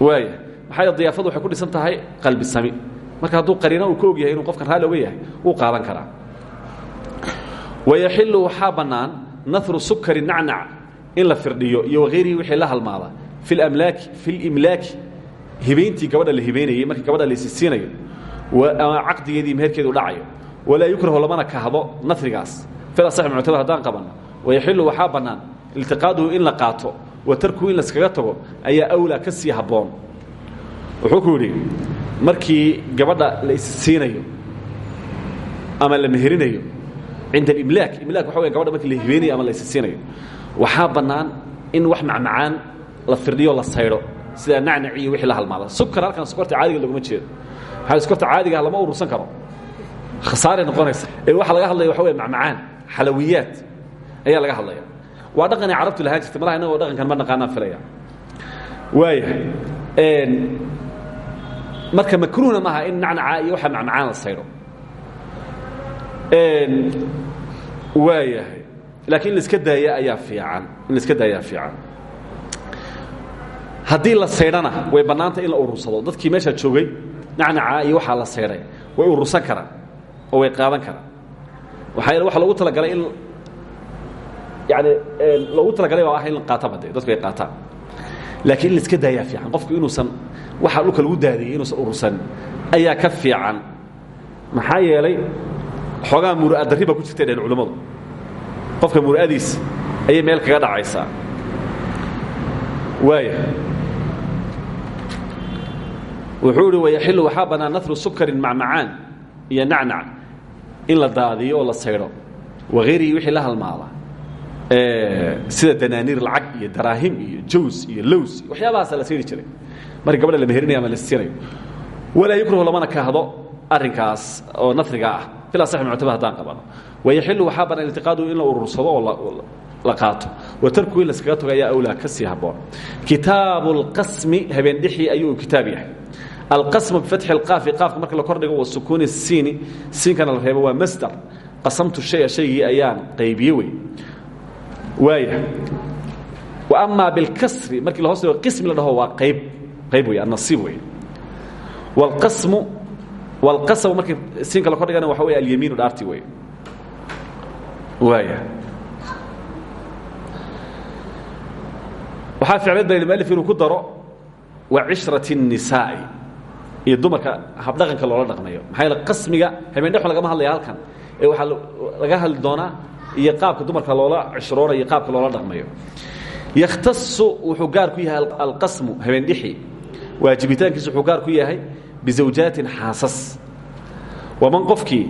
waaya maxaa diyaafadu waxay ku dhisan tahay qalbi sami. Marka hadduu qariina uu ka og yahay inuu qofkan raalli oga yahay wuu qaadan karaa. Wayaxilu waxaa bannaan nahru sukari nacnac in la firdhiyo iyo wahayrihi wixii la halmaada. Fi lamlaaki fi limlaaki hibayntii gabadha la hibaynayey markii gabadha la isisiinayo ama caqdigeedii meherkeedu dhacayo. Walaa yukrahu lamana kahdo nahrigaas fil asax muctamad haddaan qabanno wayaxilu waxaa bannaan iltiqaaduhu in la qaato wa tarkuhu in laskaga tago ayaa awlaa ka sii habboon. Wuxuu ku yidhi markii gabadha la isisiinayo ama la meherinayo cinda alimlaak imlaak waxa wey gabadha markii la hibeynayo ama la isisiinayo waxaa bannaan in wax macmacaan la firdhiyo la saydho sida nacnac iyo wixii la halmaada sukar halkan sokorta caadiga loguma jeedo. Maxaa sokorta caadigaah lama urursan karo. Khasaaray noqonaysa. Ee waxaa laga hadlaya waxa wey macmacaan xalawiyaat ayaa laga hadlaya. Waa dhaqanay carabtu lahaan jirtay malaha inagoo dhaqankan ma naqaanaan filaya. Waaya marka makruuhna maaha in nacnaca iyo waxa macmacaan la saydho waayahay laakiin in laiska daaya ayaa fiican. In laiska daayaa fiican. Haddii la saydhana way bannaantay in la urursado dadkii meeshaa joogay nacnaca iyo waxaa la saydhay way urursan karaan oo way qaadan karaan. Waxaa waxa loogu talagalay in yani loogu talagalay baa ah in la qaataba de dadku ay qaataan. Laakiin in laiska daayaa fiican. Qofku inuusan waxa dhulka lagu daadiyey inuusan urursan ayaa ka fiican. Maxaa yeelay xoogaa muru'ad darri baa ku jirtay dheen culammadu qofka muru'adiis ayay meel kaga dhacaysaa. Waaya wuxuu idhi wayaxilu waxaa bannaan nahru sukarin macmacaan iyo nacnac in la daadiyo oo la saydho. Wahayrihii wixii la halmaada. Sida danaaniir lacag iyo daraahim iyo jaws iyo lows waxyaabahaasa la sayri jiray. Marka gabadha la meherinayo ama la siinayo. Walaa yukrahu lamana kahdo arrinkaas oo nafriga ah bilaa sax muctaba haddaan qabano. Wayaxilu waxaa bannaan iltiqaadu in la urursado oo la qaato. Wa tarku in laskaga togo ayaa awlaa ka sii habboon. Kitaabu lqasmi habeendhexii ayuu kitaab yahay. Alqasmu bifatxi lqaafi qaafka marka la kordhigo wa sukuuni siini. Siinkana la reebo waa masdar. Qasamtu shaya shaygii ayaan qaybiye wey. Waaya wa amaa bilkasri markii la hoos dhigo qismi la dhaho waa qayb qayb wey annasiib wey. Walqasmu walasabu markii siinka la kordhigana waxa wey alyamiinu dhaarti wey waaya waxaa ficneed baa mualif inuu ku daro wa cishrati الnisaa'i iyo dumarka habdhaqanka loola dhaqmayo. Maxaa yaele qasmiga habeendhexo lagama hadlaya halkan ee waxaa laga hadli doonaa iyo qaabka dumarka loola cishroonaya iyo qaabka loola dhaqmayo. Yakhtasu wuxuu gaar ku yahay alqasmu habeendhexi waajibitaankiisu wuxuu gaar ku yahay bizawjaatin xaasas waman qofkii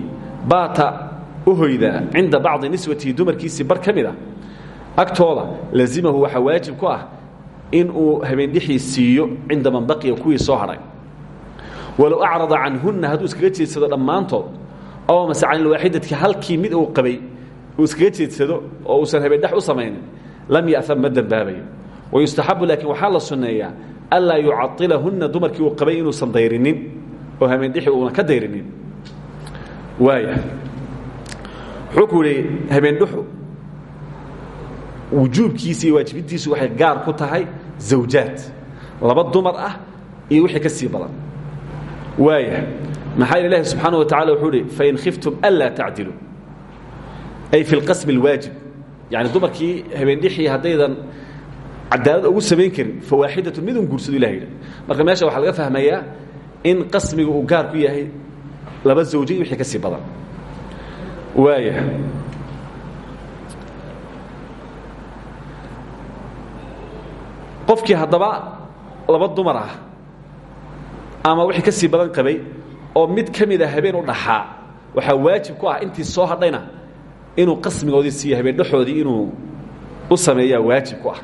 baata u hoydaa cinda bacdi niswatihi dumarkiisii bar ka mid a agtooda lazimahu waxaa waajib ku ah in uu habeendhexii siiyo cinda man baqiya kuwii soo hadhay walow acrada canhunna hadduu iskaga jeedsado dhammaantood oo mase canilwaaxidadki halkii mid uu qabay uu iskaga jeedsado oo uusan habeendhex u samaynin lam ya'am ma dembaabayo wayustaxabu laakiin waxaa la sunneeyaa anlaa yucailahunna dumarkii uu qabay inuusan dayrinin oo habeendhexi uuna ka dayrinin waaya wuxuu ku yihi habeendhuxu wujuubkiisa iyo waajibintiisu waxay gaar ku dumar ah iyo wixii ka sii badan waaya maxaa yeel wa tacala wuxuu uhi fain khiftum anlaa tacdiluu ay fi lqasmi اlwaajib yani dumarkii habeendhixii haddaydan cadaalad ugu samayn karin fawaaxidatun midun guursadu ilah yidha marka meesha waxaa laga fahmayaa in qasmiga uu gaar ku yahay laba zawje wixii ka sii badan. Waaya qofkii haddaba laba dumar ah ama wixii ka sii badan qabay oo mid ka mida habeen u dhaxaa waxaa waajib ku ah intii soo hadhayna inuu qasmigoodii siiyo habeen dhexoodii inuu u sameeyaa waajib ku ah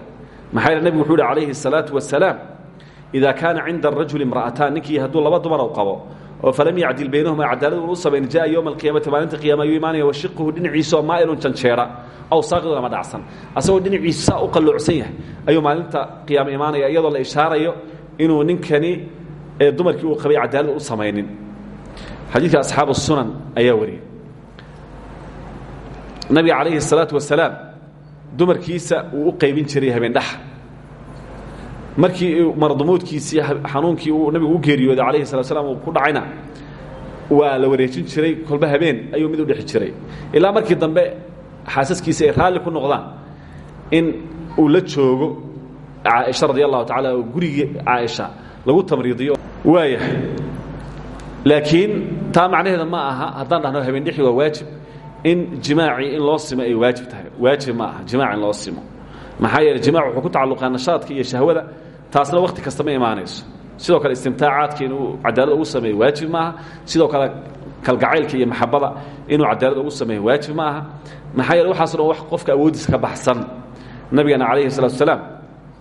maxaa yeele nebigu wuxuu uhi calayhi الsalaaةu wasalaam idaa kaana cinda arajuli imra'ataan ninkii hadduu laba dumar u qabo oo falam yacdil baynahuma cadaalad un u samayn jaءa yowma alqiyaamati maalinta qiyaama ayuu imaanaya washiquhu dhinaciisaoo maa'ilun janjeera aw saaqidun ama dhacsan asagoo dhinaciisu saa u qalloocsan yahay ayuu maalinta qiyaama imaanaya iyadoo la ishaarayo inuu ninkani ee dumarkii uu qabay cadaalad u samaynin xadiidka asxaabu sunan ayaa wariyey nabiga calayhi الsalaaةu wasalaam dumarkiisa uu u qaybin jiray habeendhaxa markii mardumuudkiisii xanuunkii uu nabigu u geeriyooday alayhi salatu slam uu ku dhacayna waa la wareejin jiray kolba habeen ayuu mid u dhexi jiray. Ilaa markii dambe xaasaskiisi ay raalli ku noqdaan in uu la joogo caaisha radi allahu tacala oo lagu tamriidiyo. Waayahay. Laakiin taa macnaheeda ma aha haddaan dhahno habeendhexi waa waajib in jimaacii in loo simo ay waajib tahay. Waajib ma aha jimaac in loo simo. Maxaa yeele jimac wuxuu ku tacalluqaa nashaadka iyo shahwada taasna wakhti kasta ma imaanayso. Sidoo kale istimtaacaadka inuu cadaalad ugu sameeyo waajib maaha sidoo kale kalgacaylka iyo maxabada inuu cadaalad ugu sameeyo waajib ma aha. Maxaa yeele waxaaso dhan wax qofka awooddiisa ka baxsan. Nabigana calayhi salatu asalaam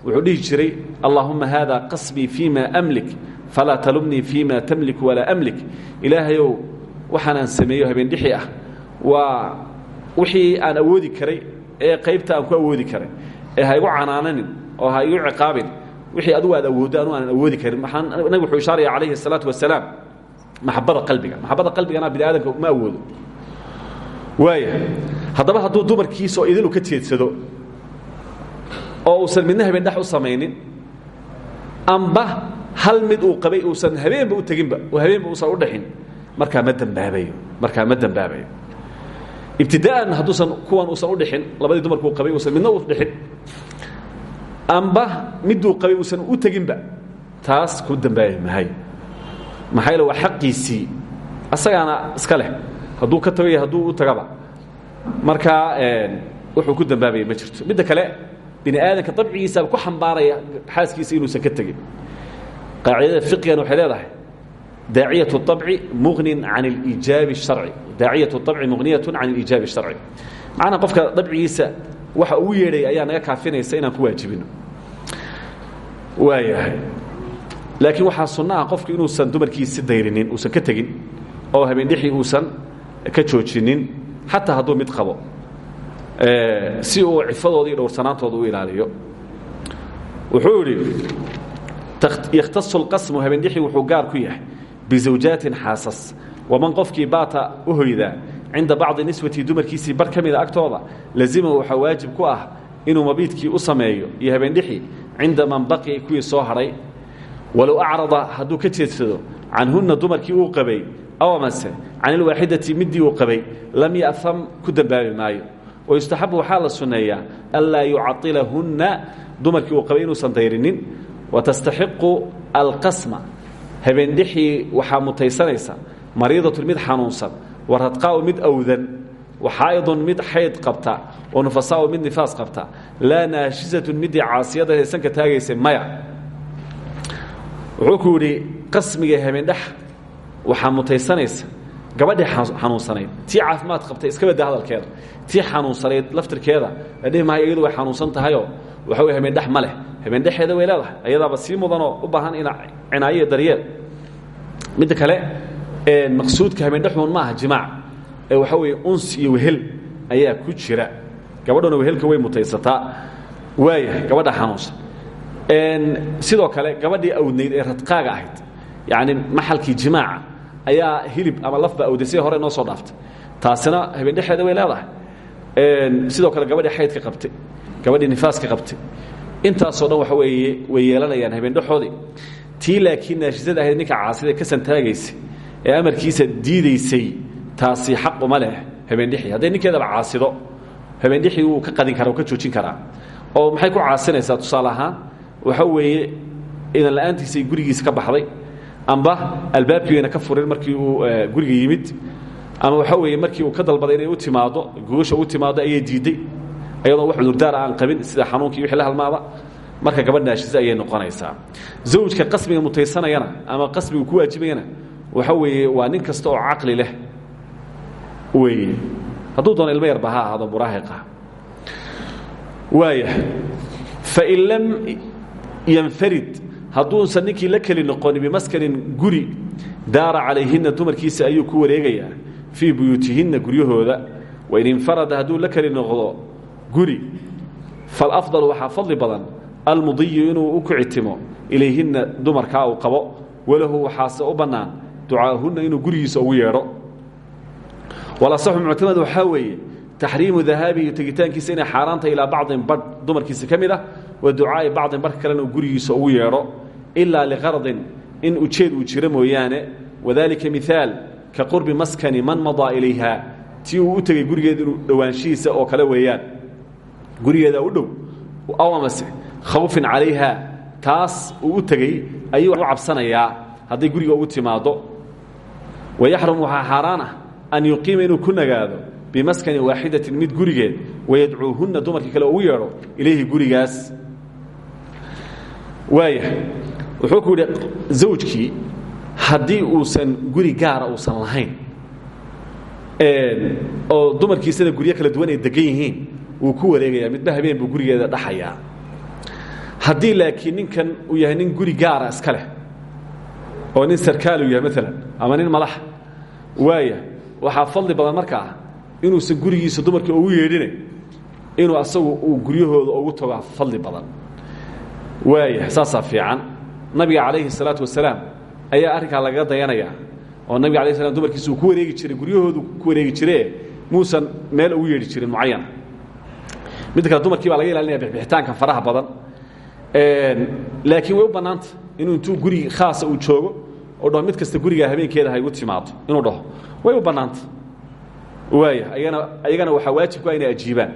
wuxuu dhihi jiray allaahuma haada qasbii fii ma amlik falaa talumnii fii ma tamlik walaa amlik. Ilaahayow waxaanaan sameeyo habeendhixi ah waa wixii aan awoodi karay ee qaybta aan ku awoodi karay ee ha igu canaananin oo ha igu ciqaabin wixii adigu aad awooddo anu aanan awoodi karin. Nabig wuxuu ishaaraya calayhi الsalaatu wasalaam maxabada qalbiga maxabada qalbigana bini aadamka ma awoodo. Waaya haddaba hadduu dumarkiisa oo idilu ka jeedsado oo uusan midna habeen dhex u samaynin amba hal mid uu qabay uusan habeenba u teginba oo habeenba uusan u dhexin markaa ma dembaabayo markaa ma dembaabayo ibtidaa'an hadduusan kuwan uusan u dhexin labadii dumarkuu qabay uusan midna u dhexin amba miduu qabay uusan u teginba taas ku dembaabi mahayo maxaa yeele waa xaqiisii asagaana iska leh hadduu ka tagayo hadduu u tagaba. Markaa wuxuu ku dambaabaya ma jirto. Midda kale bini aadamka dabcigiisaaba ku xambaaraya xaaskiisa inuusan ka tegin. Qaacidada fiqigana waxay leedahay daaciyaة الطبci mugnin can اliijaabi الsharci daaciyaة الطabci mugniyatun can اliijaabi الsharci macnaa qofka dabcigiisa waxa ugu yeedhaya ayaa naga kaafinaysa inaan ku waajibino waayahay laakiin waxaa sunno ah qofku inuusan dumarkiisi dayrinin uusan ka tegin oo habeendhexii uusan ka joojinin xataa hadduu mid qabo si uu cifadooda iyo dhowrsanaantooda u ilaaliyo wuxuu idhi yakhtasu اlqasmu habeendhexii wuxuu gaar ku yahay bizawjaatin xaasas waman qofkii baata u hoydaa cinda bacdi niswati dumarkiisii bar ka mida agtooda lazimahu waxaa waajib ku ah inuu mabiidkii u sameeyo iyo habeendhexii cinda man baqi kuwii soo hadhay walow acrada hadduu ka jeedsado canhunna dumarkii uu qabay aw amase can ilwaaxidati midii uu qabay lam ya'am ku dembaabi maayo wayustaxabu waxaa la sunneeyaa anlaa yucailahunna dumarkii uu qabay inuusan dayrinin watastaxiqu alqasma habeendhexii waxaa mutaysanaysa mariidatun mid xanuunsan wa mid awdan waxaa'idun mid xayd qabta wa nufasaa'u mid nifaas qabta laa naashisatun midii caasiyada heesanka taagaysa maya. Wuxuu ku yidhi qasmiga habeendhex waxaa mutaysanaysa gabadhii xanuunsanayd. Tii caafimaad qabtay iska badda hadalkeeda. Tii xanuunsanayd laftirkeeda. La dhihi maayo iyadu way xanuunsan tahayoo waxa wey habeendhex ma leh. Habeendhexeeda way leedahay. Ayadaaba sii mudanoo u baahan ina cinaayo iyo daryeel. Midda kale maqsuudka habeendhexuun ma aha jimaac. Ee waxa weeye uns iyo wehel ayaa ku jira. Gabadhuna wehelka way mutaysataa. Waayahay gabadha xanuunsan. Sidoo kale gabadhii awdnayd ee radqaaga ahayd. Yani maxalkii jimaaca ayaa hilib ama lafba awdaysay hore noo soo dhaaftay. Taasina habeendhexeeda way leedahay. Sidoo kale gabadhii xaydka qabtay gabadhii nifaaska qabtay. Intaasoo dhan waxa weeye way yeelanayaan habeendhexoodii tii laakiin naashisada ahayd ninka caasida ka santaagaysay ee amarkiisa diidaysay taasi xaq uma leh habeendhexii hadday ninkeedaba caasido habeendhexii wuu ka qadin karaa ka joojin karaa. Oo maxay ku caasinaysaa tusaale ahaan? Waxa weeye idan la'aantiisay gurigiisa ka baxday amba albaabkiina ka furin markii uu guriga yimid ama waxa weeye markii uu ka dalbaday inay u timaado goosha u timaado ayay diidday ayadoo wax cudurdaara aan qabin sida xanuunkii wixii la halmaada marka gabadh naashise ayay noqonaysaa. Zawjka qasmiga mutaysanayana ama qasmiga ku waajibayana waxa weeye waa nin kasta oo caqli leh weeye. Hadduu doono ilmo yarba ha ahaado muraahiqa. Waaya fain lam yanfarid hadduusan ninkii la keli noqonin bimaskanin guri daara calayhinna dumarkiisa ayuu ku wareegayaa fii buyuutihinna guryahooda. Wain infarada hadduu la keli noqdo guri falafdal waxaa fadli badan almudiyu inuu u kicitimo ilayhinna dumarkaa uu qabo. Walahu waxaase u bannaan ducaahunna inuu gurigiisa ugu yeedho. Walasaxu muctamad waxaa weeye taxriimu dahaabihi tegitaankiisa inay xaaraantah ilaa bacdin badh dumarkiisa ka mid ah wa ducaa'i bacdin barh kalena gurigiisa ugu yeedho ilaa liqardin in ujeed uu jiro mooyaane. Wadalika miaal ka qurbi maskani man madaa ilayha tii uu u tegey gurigeeda inuu dhowaanshihiisa oo kale weeyaan. Gurigeeda u dhow aw khawfin calayha taas u tegey ayuu u cabsanayaa guriga ugu timaado wayaxrum waxaa xaaraan ah an yuqiima inuu ku nagaado bimaskani waaxidatin mid gurigeed wayadcuuhunna dumarkii kale ugu yeedho ilayhi gurigaas waaya wuxuu ku yidhi zawjkii haddii uusan guri gaara uusan lahayn oo dumarkiisana guryo kala duwan ay degan yihiin wuu ku wareegayaa. Midba habeen buu gurigeeda dhaxayaa. Haddii laakiin ninkan uu yahay nin guri gaara iska leh oo nin sarkaal uu yahay maalan ama nin madaxa waaya waxaa fadli badan markaa inuusan gurigiisa dumarkii ugu yeedhine inuu asagu uu guryahooda ugu tago fadli badan waaya saasaa fiican. Nabiga calayhi salaatu wasalaam ayaa arrinkaa lagaga dayanayaa oo nabiga alay slam dumarkiisa ku wareegi jiray guryahoodu ku wareegi jiree muusan meel ugu yeedhi jirin mucayana midda kale dumarkii baa laga ilaalinaya bixbixitaanka faraha badan. Laakiin way u inuu intuu guri khaasa uu joogo oo dhaho mid kasta gurigaa habeenkeeda ha igu timaado inuu dhaho. Way u bannaanta. Waaya ayagana ayagana waxaa waajibku inay ajiibaan.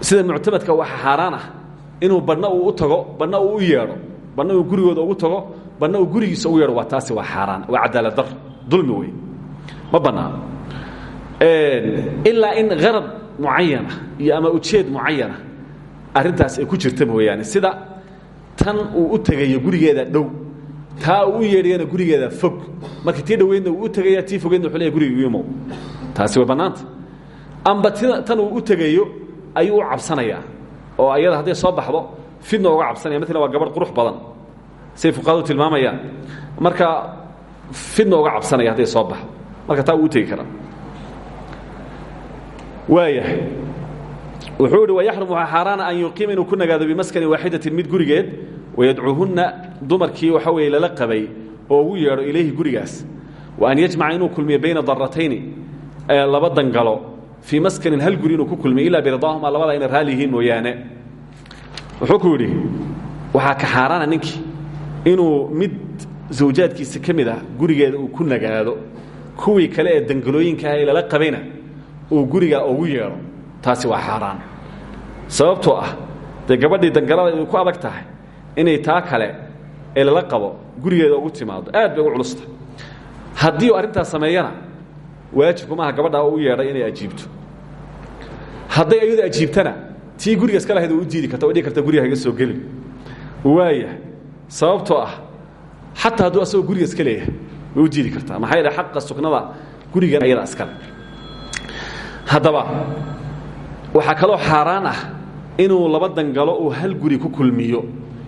Sida muctamadka waxa xaaraan ah inuu badhna uu u tago badhna uu u yeedho badhna uu gurigooda ugu tago badhna uu gurigiisa ugu yeedho waa taasi waa xaaraan waa cadaalad dar dulmi wey ma bannaano. Ilaa in harad mucayana iyo ama ujeed mucayana arrintaas ay ku jirta mooyaane. Sida tan uu u tegayo gurigeeda dhow taa uu u gurigeeda fog. Marka tii dhoweydna uu u tegaya tii fogeydna wuxuu leeyahay guriga imow. Taasi way bannaanta. Amba tan uu u tegayo ayuu u oo ayada hadday soo baxdo fidna uga cabsanaya. Maalan waa gabadh qurux badan. Siay fuqahadu tilmaamayaan. Marka fidna uga cabsanaya hadday soo baxdo marka taa uu u tegi karaa. Waayahay. Wuxuu ihi wayaxrumu waxaa an yuqiima inuu ku nagaado bimaskani waaxidatin mid gurigeed wayadcuuhunna dumarkii waxa weeye lala qabay oo ugu yeedho ilayhi gurigaas wa an yajmaca inuu kulmiyo bayna daratayni laba dangalo fii maskanin hal guri inuu ku kulmiyo ilaa biridaahuma labada ayna raali yihiin mooyaane wuxuu ku yidhi waxaa ka xaaraana ninkii inuu mid zawjaadkiisa ka ah gurigeeda uu ku nagaado kuwii kale ee dangalooyinkaah ee lala qabayna uu gurigaa ugu yeedho taasi waa xaaraan sababtoo ah dee dangalada ku adag tahay inay taa kale ee lala qabo gurigeeda ugu timaado aad bay ugu culusta haddii uu sameeyana waajibku maaha gabadhaa u yeedhay inay ajiibto. Hadday ayadu ajiibtana tii guriga iska lahayd u diidi karta o dhigi guriga haga soo gelin. Waaya sababtoo ah xataa hadduu asagoo guriga iska leeyahay way u diidi kartaa. Maxaa yeele xaqa sugnada gurigan ayada iskale haddaba waxaa kaloo xaaraan ah inuu laba dangalo uu hal guri ku kulmiyo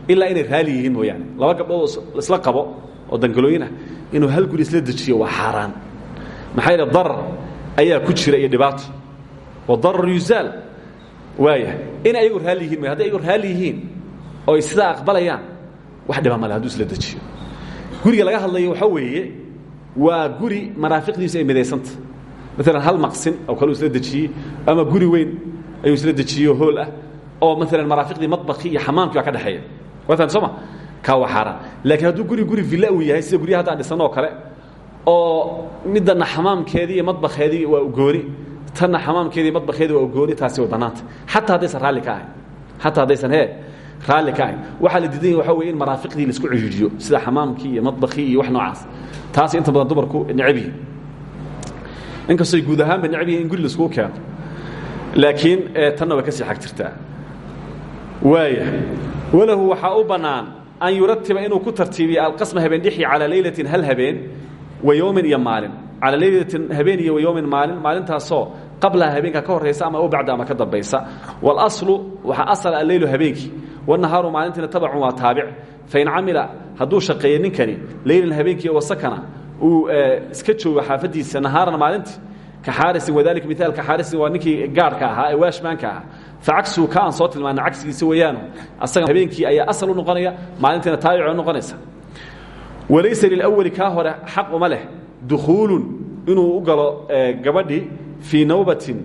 ilaa inay raali yihiin mooyaane. Laba gabdhood isla qabo oo dangalooyin ah inuu hal guri isla dejiyo waa xaaraan maxaa yeele darar ayaa ku jira iyo dhibaato wadarar yuzaal. Waaya in ayagu raalli yihiin may hadday ayagu raalli yihiin oo ay sidaa aqbalayaan wax dhiba male hadduu isla dejiyo. Guriga laga hadlayo waxaa weeye waa guri maraafiqdiisu ay midaysanta. Maalan hal maqsin oo kaleu isla dejiyey ama guri weyn ayuu isla dejiyeyo hool ah oo maalan maraafiqdii madbakii iyo xamaamkii baa ka dhexeeya watan sooma kaa waa xaaraan laakiin hadduu guri guri villa uu yahay sida guryaha hadda aan dhisanoo kale oo midana xamaamkeedii iyo madbakheedii waa ugooni. Tanna xamaamkeedii iyo madbakheedii waa ugooni taasi way bannaanta xataa haddaysan raalli ka ahayn. Xataa haddaysan hee raalli ka ahayn. Waxaa la diidan yahy waxa weye in maraafiqdii la isku cijiijiyo sida xamaamkii iyo madbakii iyo wax noocaas. Taasi inta badan dumarku necab yihiin inkastoo guud ahaanba necab yihiin in guri laiskugu keeno. Laakiin tanna way ka sii xag jirtaa waaya walahu waxaa u bannaan an yuratiba inuu ku tartiibiyo alqasma habeendhixi calaa leylatin hal habeen wa yowmin iyo maalin calaa leylatin habeen iyo wayowmin maalin maalintaasoo qablaha habeenka ka horraysa ama u bacda ama ka dambaysa. Waاlaslu waxaa asal alleylu habeenkii. Wanahaaru maalintiina tabacun waa taabic. Fain camila hadduu shaqeeyo ninkani leylan habeenkii wasakana uu iska joogo xaafadiisa nahaaran maalintii ka xaarisin wadalika miaal ka xaarisin waa ninkii gaarhka ahaa ee waashmaanka ahaa. Facagsuhu ka aan soo tilmaana cagsigiisa weeyaanu. Asaga habeenkii ayaa asal u noqonaya maalintiina taabic u noqonaysa walaysa lilawali kaa hore xaq uma leh dukhuulun inuu u galo gabadhii fii nawbatin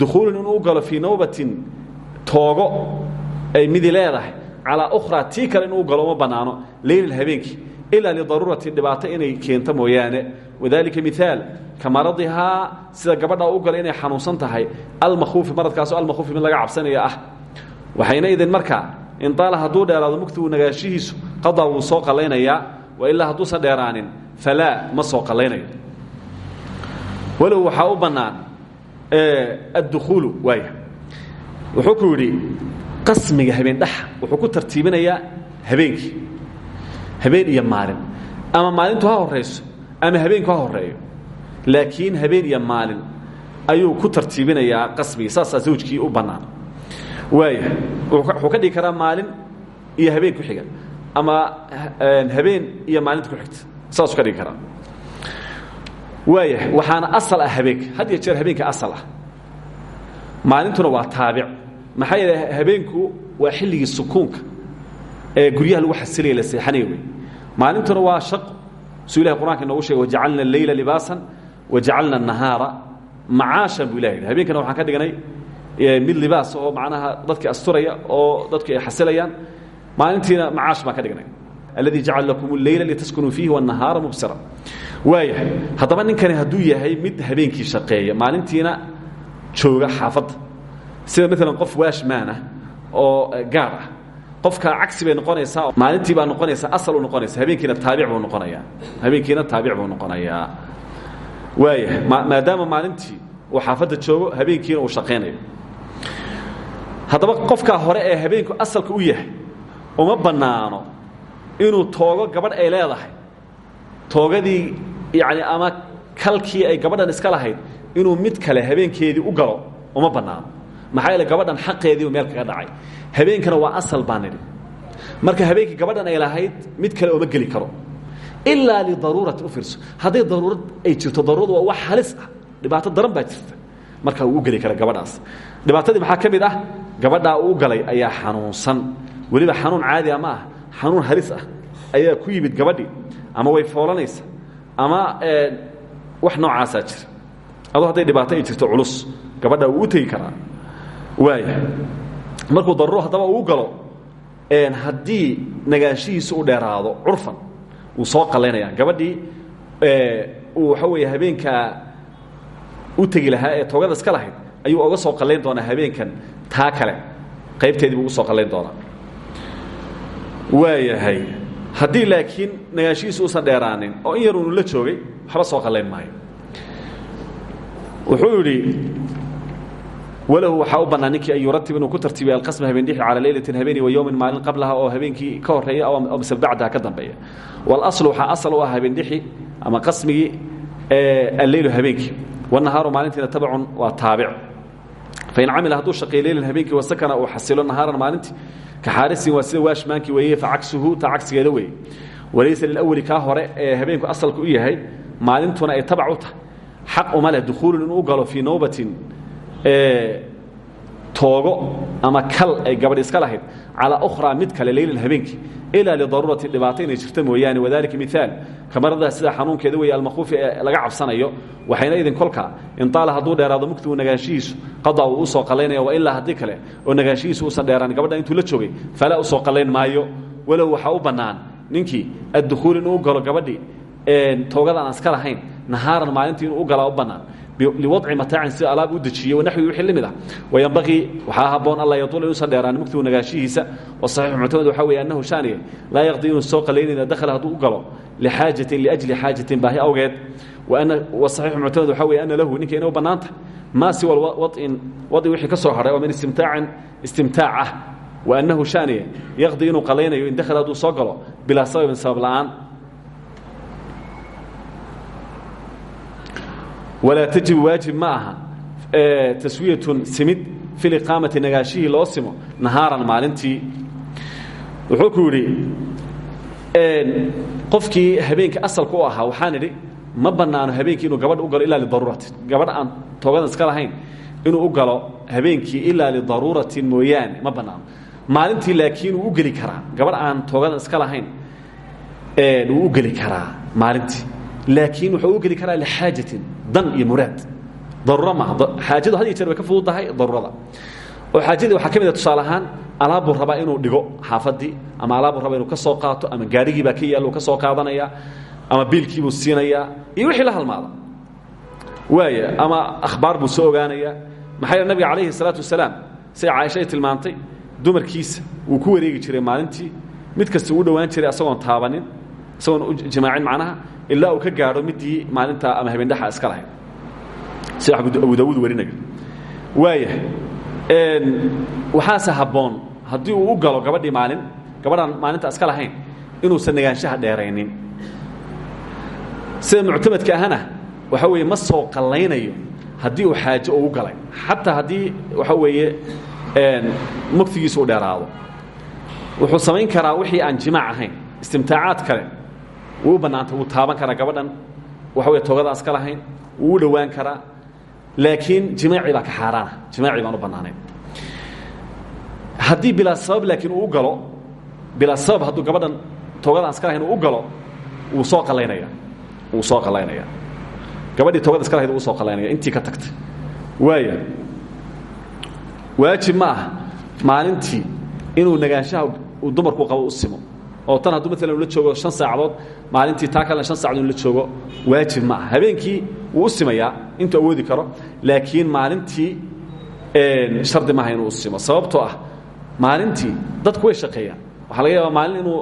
dukhuulun inuu u galo fii nawbatin toogo ay midi leedahay. Calaa ukhraa tii kale inuu u galo uma bannaano. Leylan habeenkii ilaa lidaruurati dhibaato inay keento mooyaane. Wadalika miaal ka maradihaa sida gabadha u gala inay xanuunsan tahay. Almakhuufi maradkaasoo almakhuufi mid laga cabsanaya ah. Waxayna idin ilaa hadduusan dheeraanin falaa ma soo qallaynayo. Walow waxaa u bannaan addukuulu waaya wuxuu ku yidhi qasmiga habeendhaxa wuxuu ku tartiibinayaa habeenkii. Habeen iyo maalin. Ama maalintu ha horayso ama habeenku ha horeeyo laakiin habeen iyo maalin ayuu ku tartiibinayaa qasmigii saasaa zawjkii u bannaan. Waaya wuxuu ka dhigi karaa maalin iyo habeen ku xiga ama habeen iyo maalinta ku xigta. Saasuu ka dhigi karaa. Waaya waxaana asal ah habeenka. Had jeer habeenka asal ah. Maalintuna waa taabic. Maxaa habeenku waa xilligii sukuunka ee guryaha lagu xasilaya la seexanaya wey waa shaqo suu ilahay qur'anka inoogu shegay wajacalna alleyla libaasan wajacalna annahaara macaashan buu waxaan ka dhignay mid libaas oo macnaha dadki asturaya oo dadku ay xasilayaan maalintiina macaash baan ka dhignay. Alladii jacala lakum alleyla litaskunuu fiihi wاnnahaara mubsira. Waaya haddaba ninkani hadduu yahay mid habeenkii shaqeeya maalintiina jooga xaafadda sida maalan qof waashmaan ah oo gaar ah. Qofka cagsi bay noqonaysaa maalintii baa noqonaysaa asal u noqonaysa habeenkiina taabic buu noqonayaa. Habeenkiina taabic buu noqonayaa. Waaya maadaama maalintii uu xaafadda joogo habeenkiina uu shaqaynayo haddaba qofkaa hore ee habeenku asalka u yahay uma bannaano inuu toogo gabadh ay leedahay. Toogadii yacni ama kalkii ay gabadhan iska lahayd inuu mid kale habeenkeedii u galo uma bannaano. Maxaa yeele gabadhan xaqeediiu meel kaga dhacay. Habeenkana waa asal baa marka habeenkii gabadhan ay lahayd mid kale ooma geli karo. Ilaa lidaruuratin u fiirso. Hadday daruurad ay jirto daruuradu waa wax halis ah. Dhibaato daran baa jirta. Markaa wuu u geli gabadhaas. Dhibaatadii maxaa ka ah? Gabadhaa uu galay ayaa xanuunsan weliba xanuun caadi a ah xanuun halis ah ayaa ku yimid gabadhii ama way foolanaysa ama wax noocaasaa jira. Adoo hadday dhibaato ay jirto culus gabadha wuu u tegi karaa. Waaya markuu daruuro haddaba uu galo haddii nagaashihiisu u dheeraado curfan wuu soo qalaynaya gabadhii uu waxa weeye habeenkaa u tegi lahaa ee toogada iska lahayd ayuu oga soo qalayn doonaa habeenkan taa kale. Qaybteedii buu soo qalayn doonaa waayahay. Haddii laakiin nagaashihiisu uusan dheeraanin oo in yar unu la joogay waxba soo qalayn maayo. Wuxuu yidhi walahu waxaa u bannaa ninkii an yuratib inuu ku tartiibiyo alqasma habeendhixi cala leylatin habeeni wa yowmin maalin qablaha oo habeenkii ka horreeya aw mise bacdaha ka dambeeya. Walaslu waxaa asal u ah habeendhixi ama qasmigii alleylu habeenkii. Wanahaaru maalintiina tabacun waa taabic fain camila hadduu shaqeey leylan habeenkii wasakana uu xasilo nahaaran maalintii ka xaarisin waa sida waashmaankii weeye fa cagsuhu taa cagsigeeda weeye walaysa lilawali hore ee habeenku asalka u yahay maalintuna ay tabac u tahay xaq uma galo fii nawbatin toogo ama kal ay gabadh iska lahayd calaa ukhraa mid kale leylan habeenkii ilaa lidaruurati dhibaato inay jirta mooyaane. Wadalika miaal kamaradaas sida xanuunkeeda weeye almakhuufi ee laga cabsanayo waxayna idin kolkaa intaala hadduu dheeraado mugtigu nagaanshihiisu qadaa uu u soo qalaynaya wa ilaa haddii kale oo nagaanshihiisu uusan dheeraan gabadha intuu la joogay falaa u soo qalayn maayo. Walow waxaa u bannaan ninkii addukhuul inuu galo gabadhii toogada aan iska lahayn nahaaran maalintii inuu u galaa u liwadci mataacin si alaab u dejiye wanaxwi wixii limid ah wayanbaqii waxaa haboon alla yadula inuusan dheeraan mugtigu nagaashihiisa wasaxiixu muctamad waxaa weeye annahu shaaniye laa yaqdi inuu soo qalaynayna dakhala hadduu u galo lixaajatin liajli xaajatin baahi awgeed. Wasaxiixu muctamad waxaa weeye ana lahu ninka inay u bannaanta maa siwa wadin wadi wixii ka soo hadhay oo min istimtaacin istimtaac ah wa annahu shaaniye yaqdi inuu qalaynayo in dakhala hadduu soo galo bilaa sababin sabab la'aan walaa tajib waajib ma aha taswiyatun simid fi liqaamati nagaashihii loo simo nahaaran maalintii. Wuxuu ku yidhi qofkii habeenkii asalka u ahaa waxaan idhi ma bannaano habeenkii inuu gabadha u galo ilaa lidaruuratin gabadh aan toogadan iska lahayn inuu u galo habeenkii ilaa lidaruuratin mooyaane ma bannaano. Maalintii laakiin wuu u geli karaa. Gabadh aan toogadan iska lahayn wuu u geli karaa maalintii laakiin wuxuu u geli karaa lixaajatin dan iyo muraad. Daruuro maaha xaajadu had iyo jeer way ka fudud tahay daruurada oo xaajadii waxaa ka mid a tusaale ahaan alaabbuu rabaa inuu dhigo xaafaddii ama alaabbuu rabaa inuu ka soo qaato ama gaarigii baa ka yaalla uu ka soo qaadanaya ama biilkiibuu siinayaa iyo wixii la halmaada. Waaya ama akhbaar buu soo ogaanaya. Maxaa yeele nabiga calayhi salaatu wasalaam siday caaisha ay tilmaantay dumarkiisa wuu ku wareegi jiray maalintii. Mid kasta uu dhowaan jiray asagoon taabanin isagoon jimaacin macnaha ilaa uu ka gaadho midii maalinta ama habeendhaxa iska lahayd. Sida abu daawuud warinayo. Waaya waxaase habboon haddii uu u galo gabadhii maalin gabadhaan maalinta iska lahayn inuusan negaanshaha dheeraynin. Sida muctamadka ahana waxa weeye ma soo qallaynayo haddii uu xaajo ugu galay. Xataa haddii waxa weeye mugtigiisu u dheeraado. Wuxuu samayn karaa wixii aan jimaac ahayn istimtaacaad kale wuu u bannaanta wuu taaban karaa gabadhan. Waxa wey toogada iska lahayn wuu u dhowaan karaa. Laakiin jimaacii baa ka xaaraana jimaacii baan u bannaanayn. Haddii bilaa sabab laakiin uu u galo bilaa sabab hadduu gabadhan toogadaan iska lahayn uu u galo wuu soo qalaynaya wuu soo qalaynaya. Gabadhii toogada iska lahayd wuu soo qalaynaya intii ka tagtay. Waaya waajib ma ah maalintii inuu nagaanshaha uu dumarku qabo u simo oo tan hadduu maalan ula joogo shan saacadood maalintii taa kalena shan saacadood la joogo waajib ma ah habeenkii wuu u simayaa intuu awoodi karo laakiin maalintii shardi maaha inuu u simo. Sababtoo ah maalintii dadku way shaqeeyaan. Waxaa laga yaabaa maalin inuu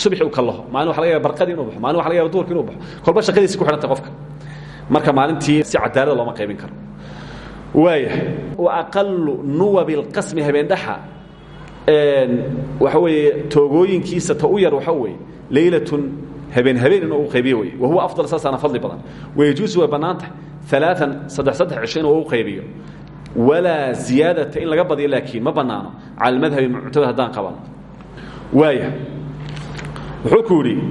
subxi u kallaho maalin waxa laga yaba barqadii inuu baxo. Maalin waxa laga yaba duhurki inuu baxo. Kolba shaqadiisi ku xidhantay qofka. Marka maalintii si cadaalada looma qaybin karo. Waaya wa aqalu nuwabi اlqasmi habeendhaxa waxa weeye toogooyinkiisa ta u yar waxa weeye laylatun habeen habeen inuu qaybiyo wey wa huwa afdal saasaana fadli badan. Wayajuusu way bannaantah alaaan saddex saddex cisho inuu u qaybiyo. Walaa ziyaadata in laga badiyo laakiin ma bannaano. Cala almadhabi muctamad haddaan qaban. Waaya wuxuu ku yidhi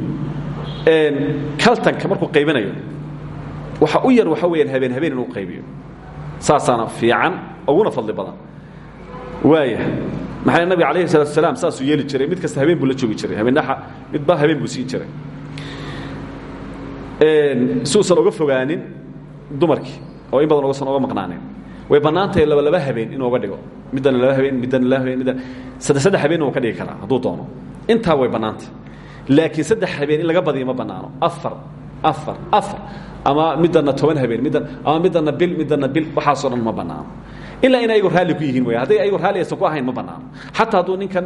kaltanka markuu qaybinayo waxa u yar waxa weyaan habeen habeen inuu qaybiyo. Saasaana fiican uguna fadli badan. Waaya maxaa nabiga alayhi salatu salaam saasuu yeeli jiray? Mid kasta habeen buu la joogi jiray habeendhaxa midba habeen buu siin jiray. Suusan uga fogaanin dumarkii oo in badan ugasan oga maqnaanin. Way bannaantahay laba laba habeen inuu uga dhigo. Middana laba habeen middana laba habeen middan saddex saddex habeen uu ka dhigi karaa hadduu doono. Intaa way bannaantay. Laakiin saddex habeen in laga badiyo ma bannaano. Afar afar afar. Ama middanna toban habeen middan ama middanna bil middanna bil waxaasoo dhan ma bannaano ilaa in ayagu raalli ku yihiin waya hadday ayagu raalli aysan ku ahayn ma bannaano xataa hadduu ninkan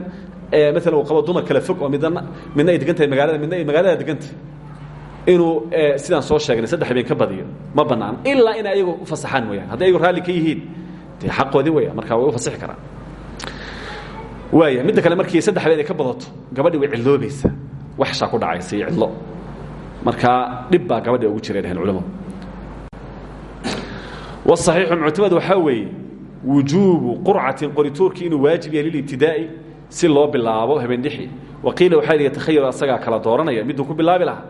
maalan uu qabo dumar kala fog oo midana midna ay degan tahay magaalada midna magaalada degan tahay inuu sidaan soo sheegnay saddex habeen ka badiyo ma bannaano ilaa inay ayagu u fasaxaan mooyaan hadday ayagu raalli ka yihiin dee xaqoodii weya marka way u fasixi karaan. Waaya midda kale markii saddex habeen ay ka badato gabadhii way cilloobaysaa waxshaa ku dhacaysa iyo cidlo. Marka dhib baa gabadhi ugu jiray dhaheen culamadu wاصaxiixu muctamad waxaa weeye wujuubu qurcatin qorituurkii inuu waajib yahay lilibtidaa'i si loo bilaabo habeendhixi waqiila waxaa yidhi yatakhayaru asagaa kala dooranaya miduu ku bilaabi lahaa.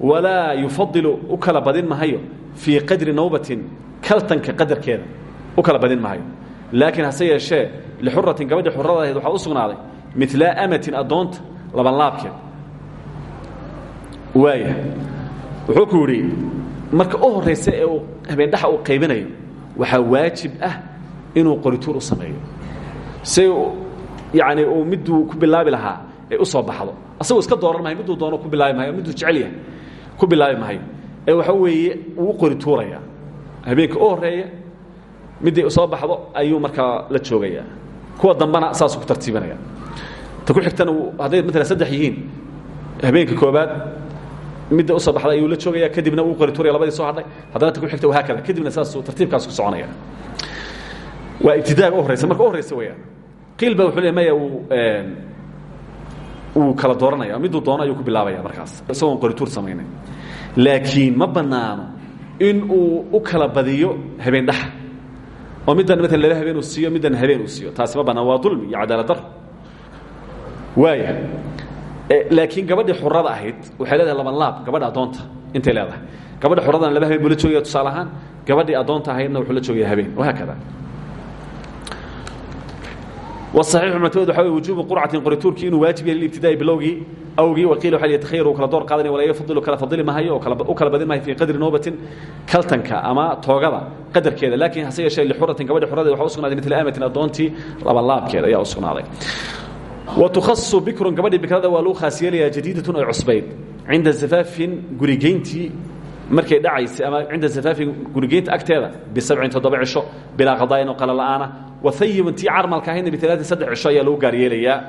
Walaa yufadilu u badin mahayo fii qadri nawbatin kaltanka qadarkeeda u badin mahayo. Laakiin hase yeeshee lixuratin gabadhii xurada ahayd waxaa u sugnaaday milaa amatin addoonta labanlaabkeed waaya wuxuu ku yidhi marka u horraysa ee habeendhaxa uu qaybinayo waxaa waajib ah inuu qorituur u sameeyo. Si yani uu miduu ku bilaabi lahaa ay u soo baxdo. Asagoo iska dooran mahayo miduu doono ku bilaabi mahayo miduu jecel yahay ku bilaabi mahayo ee waxa weeye uu u qorituuraya habeenka u horreeya midday soo baxdo ayuu markaa la joogaya kuwa dambana saasuu ku tartiibinaya ta ku xigtana hadday maalan saddex yihiin habeenka koobaad midda u soo baxday ayuu la joogaya kadibna uu qorituuraya labadii soo hadhay haddana ta ku xigta wahaa kada kadibna saasuu tartiibkaas ku soconaya waa ibtidaaga u horraysa marka u horraysa weyaan qiil ba wuxuu le maya uu wuu kala dooranaya miduu doono ayuu ku bilaabaya markaas. Isagoon qorituur samaynayn laakiin ma bannaano in uu u kala badiyo habeen dhaxa oo middan maalan laba habeen uu siiyo middan habeen uu siiyo. Taasi ma bannaan waa dulmi iyo cadaalad daro waaya laakiin gabadhii xurada ahayd waxay leedahay laban laab. Gabadha addoonta intay leedahay. Gabadha xuradana laba habeen buu la joogaya tusaale ahaan. Gabadhii addoonta ahaydna wuxuu la joogaya habeen. Wahaakada wصaxiixu muctamad waxa wey wujuubu qurcatin qorituurkii inuu waajib yahay liibtidaa'i bilowgii awgii waqiila waxa yatakhayaru kala door qaadanaya walaa yafadilu kala fadili mahayo oo u kala badin mahayo fii qadri noobatin kaltanka ama toogada qadarkeeda. Laakiin hase yeeshee lixuratin gabadhi xuradeed waxa u sugnaaday mila amatin addoontii labanlaabkeeda ayaa u sugnaaday. Watukhasu bikrun gabadhii bikrada waa lagu khaas yeelayaa jadiidatun ay cusbayd. Cinda zafaafin gurigeyntii markay dhacaysay ama cinda zafaafin gurigeynta agteeda bisabcin toddoba cisho bilaa qadaa'in oo qala la'aana waayibun tii carmalka ahayna bialaain saddex cisho ayaa lagu gaar yeelayaa.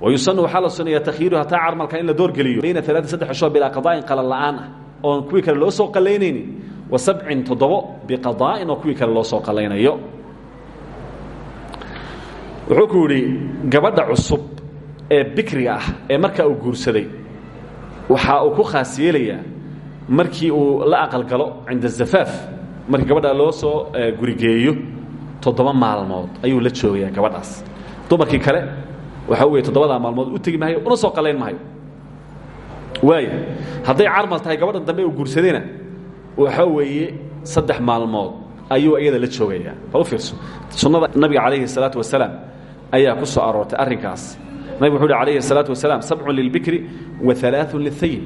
Wayusanu waxaa la sunayaa takhiiruha taa carmalka in la doorgeliyo bayna alaain saddex cisho bilaa qadaa'in qala la'aan ah oon kuwii kale loo soo qalaynaynin wa sabcin toddobo biqadaa'in oo kuwii kale loo soo qalaynayo wuxuu ku yidhi gabadha cusub ee bikriga ah ee markaa uu guursaday waxa uu ku khaas markii gabadha loo soo gurigeeyo toddoba maalmood ayuu la joogayaa gabadhaas dumarkii kale waxa weye toddobadaa maalmood u tegi maayo una soo qalayn maayo waaya hadday carmal tahay gabadhan dambe uu guursadayna waxa weeye saddex maalmood ayuu iyada la joogayaa bal u fiirso sunnada nabiga calayhi الsalaatu wasalaam ayaa ku soo aroortay arrinkaas nabig wuxu uhi alayhi الsalaatu wasalaam sabcun lilbikri wa alaaثun lilthayib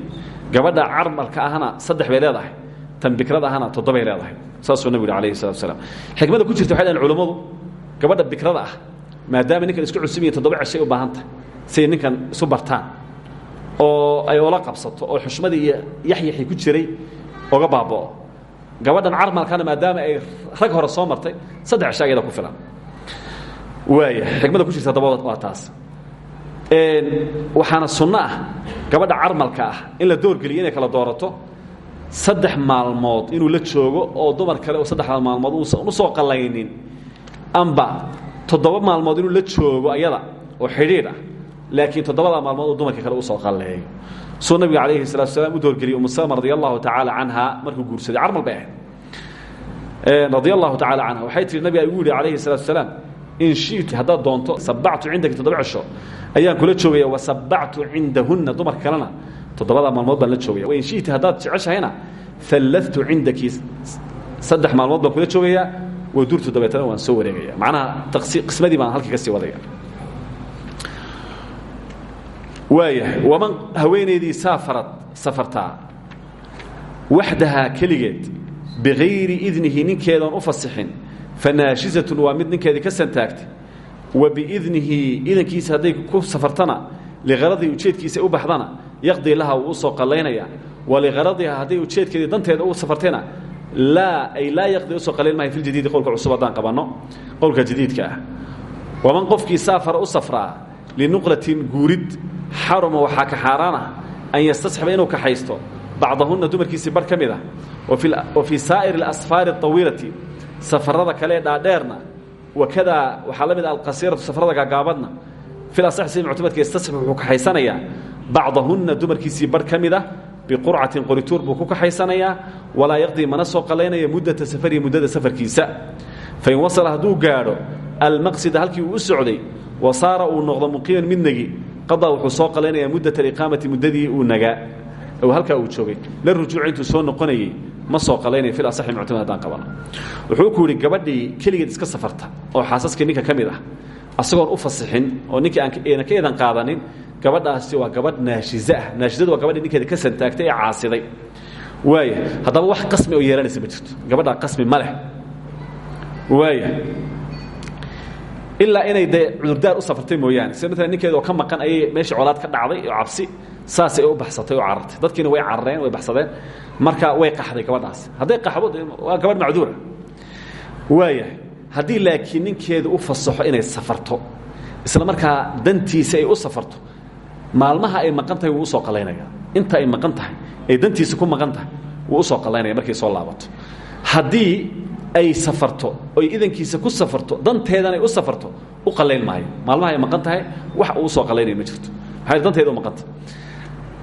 gabadha carmalka ahna saddex bay leedahay tan bikrada ahna toddobay leedahay saasuu nabigu yhi alayhi الsalatu wasalaam. Xikmadda ku jirta waxay dhahen culammadu gabadha bikrada ah maadaama ninkan isku cusubyihin toddoba ceshay u baahan tahay siay ninkan isu bartaan oo ay ola qabsato oo xushmadii iyo yaxyaxii ku jiray oga baaba'o. Gabadhan carmalkana maadaama ay rag hore soo martay saddex cisho ayada ku filan. Waaya xikmadda ku jirta dabada waa taas. Waxaana sunno ah gabadha carmalka ah in la doorgeliyo inay kala doorato saddex maalmood inuu la joogo oo dumar kale oo saddexda maalmood uusan soo qalaynin. Amba toddoba maalmood inuu la joogo ayada oo xidhiidh ah laakiin toddobada maalmood uu dumarka kale u soo qalleeyo suu nabiga calayhi salatu wasalaam u doorgeliyey umu salama radi allahu tacaala canha markuu guursaday carmal bay ahayd. Radi allahu tacaala waxay tihi nabiga igu yidhi calayhi wasalaam in shi'ti haddaad doonto sabactu cindaki toddoba cisho ayaan kula joogaya wasabactu cindahunna dumarka kalena toddobada maalmood baan la joogaya in shi'ti haddaad jeceshahayna alladtu cindaki saddex maalmood baan kula joogayaa wadurtu dabeetana waan soo wareegaya macnaha qismadii baan halkii ka sii wadaya waayahay waman haweenaydii saafarad safartaa waxdahaa keligeed bikayri idnihi ninkeedan u fasixin fanaashizatun waa mid ninkeedii ka santaagtay wa biidnihi idankiisa hadday ku safartana liqaradii ujeedkiisa u baxdana yaqdii laha wuu u soo qallaynaya wa liqaradiha hadday ujeedkeedii danteeda u safartayna laa ay laa yaqdi u soo qalayn maayo filjadiidi qowlka cusub haddaan qabanno qowlka jadiidka ah. Waman qofkii saafara u safraa linuqlatin guurid xaruma waxaa ka xaaraan ah an yastasxiba inuu kaxaysto bacdahunna dumarkiisii bar ka mid ah wa fii saa'iri alasfaari aطawiilati safarada kale ee dhaadheerna wakadaa waxaa la mid ah alqasiiratu safarada gaagaabadna filasaxsi muctamadka yastasxiba wuxuu kaxaysanayaa bacdahunna dumarkiisii bar ka mid ah biqurcatin qorituur buu ku kaxaysanayaa walaa yaqdii mana soo qalaynaya muddata safarihi muddada safarkiisa. Fain wasala hadduu gaadho almaqsida halkii uu u socday wa saara uu noqdo muqiiman mid negi qadaa wuxuu soo qalaynayaa muddat aliqaamati muddadii uu nagaa. Halkaa uu joogay la rujuuci intuu soo noqonayey ma soo qalaynaya fil asaxi muctamad haddaan wuxuu ku yidhi gabadhii keligeed iska safarta oo xaasaskii ninka ka ah asagoon u fasixin oo ninkii aan ka eedan qaadanin gabadhaasi waa gabadh naashize ah. Naashizadu waa gabadhii ninkeeda ka santaagtay caasiday. Waaya haddaba wax qasmi oo yeelanaysa ma jirto. Gabadhaa qasmi ma leh. Waaya ilaa inay dee cudurdaar u safartay mooyaane. Sida maalan ninkeeda ka maqan ayay meeshii colaad ka dhacday oo cabsi saasay u baxsatay oo carartay. Dadkiina way carareen way baxsadeen. Marka way qaxday gabadhaas. Hadday qaxdo waa gabadh macduura. Waayahay haddii laakiin ninkeedu u fasaxo inay safarto isla markaa dantiisa ay u safarto maalmaha ay maqan tahay wuu u soo inta ay maqan ay dantiisa ku maqan tahay wuu u soo markay soo laabato. Haddii ay safarto oy idankiisa ku safarto danteedanay u safarto u qalayn maayo. Maalmaha ay maqan tahay wax uu u soo qalaynaya ma jirto. Maxay danteeda u maqanta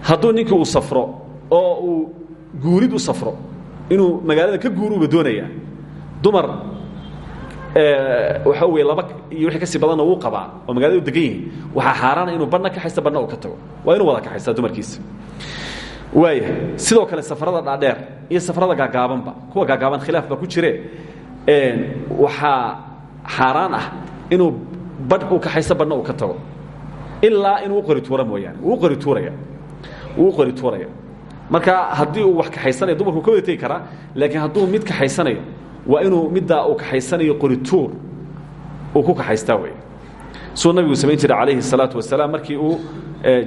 hadduu uu safro oo uu guurid u safro inuu magaalada ka guuruuba doonayaa dumar waxa weye laba iyo wixii ka sii badanna wuu qabaa oo magalada u degan yihiin waxaa xaaraana inuu badhna ka haysta badhna uu ka tago. Waa inuu wada ka haystaa dumarkiisa. Waaya sidoo kale safarada dhaadheer iyo safarada gaagaabanba kuwa gaagaaban khilaaf baa ku jire waxaa xaaraan ah inuu badh uu ka haysto badhna uu ka tago. Ilaa inuu u qori tuura mooyaane. Wuu qori tuuraya. Wuu u qori tuuraya. Marka haddii uu wax kaxaysanayo dumarku ka wada tegi karaa laakiin hadduu mid kaxaysanayo waa inuu middaa uu kaxaysanayo qorituur uu ku kaxaystaa wey suu nabigu samayn jiray calayhi الsalaatu wasalaam markii uu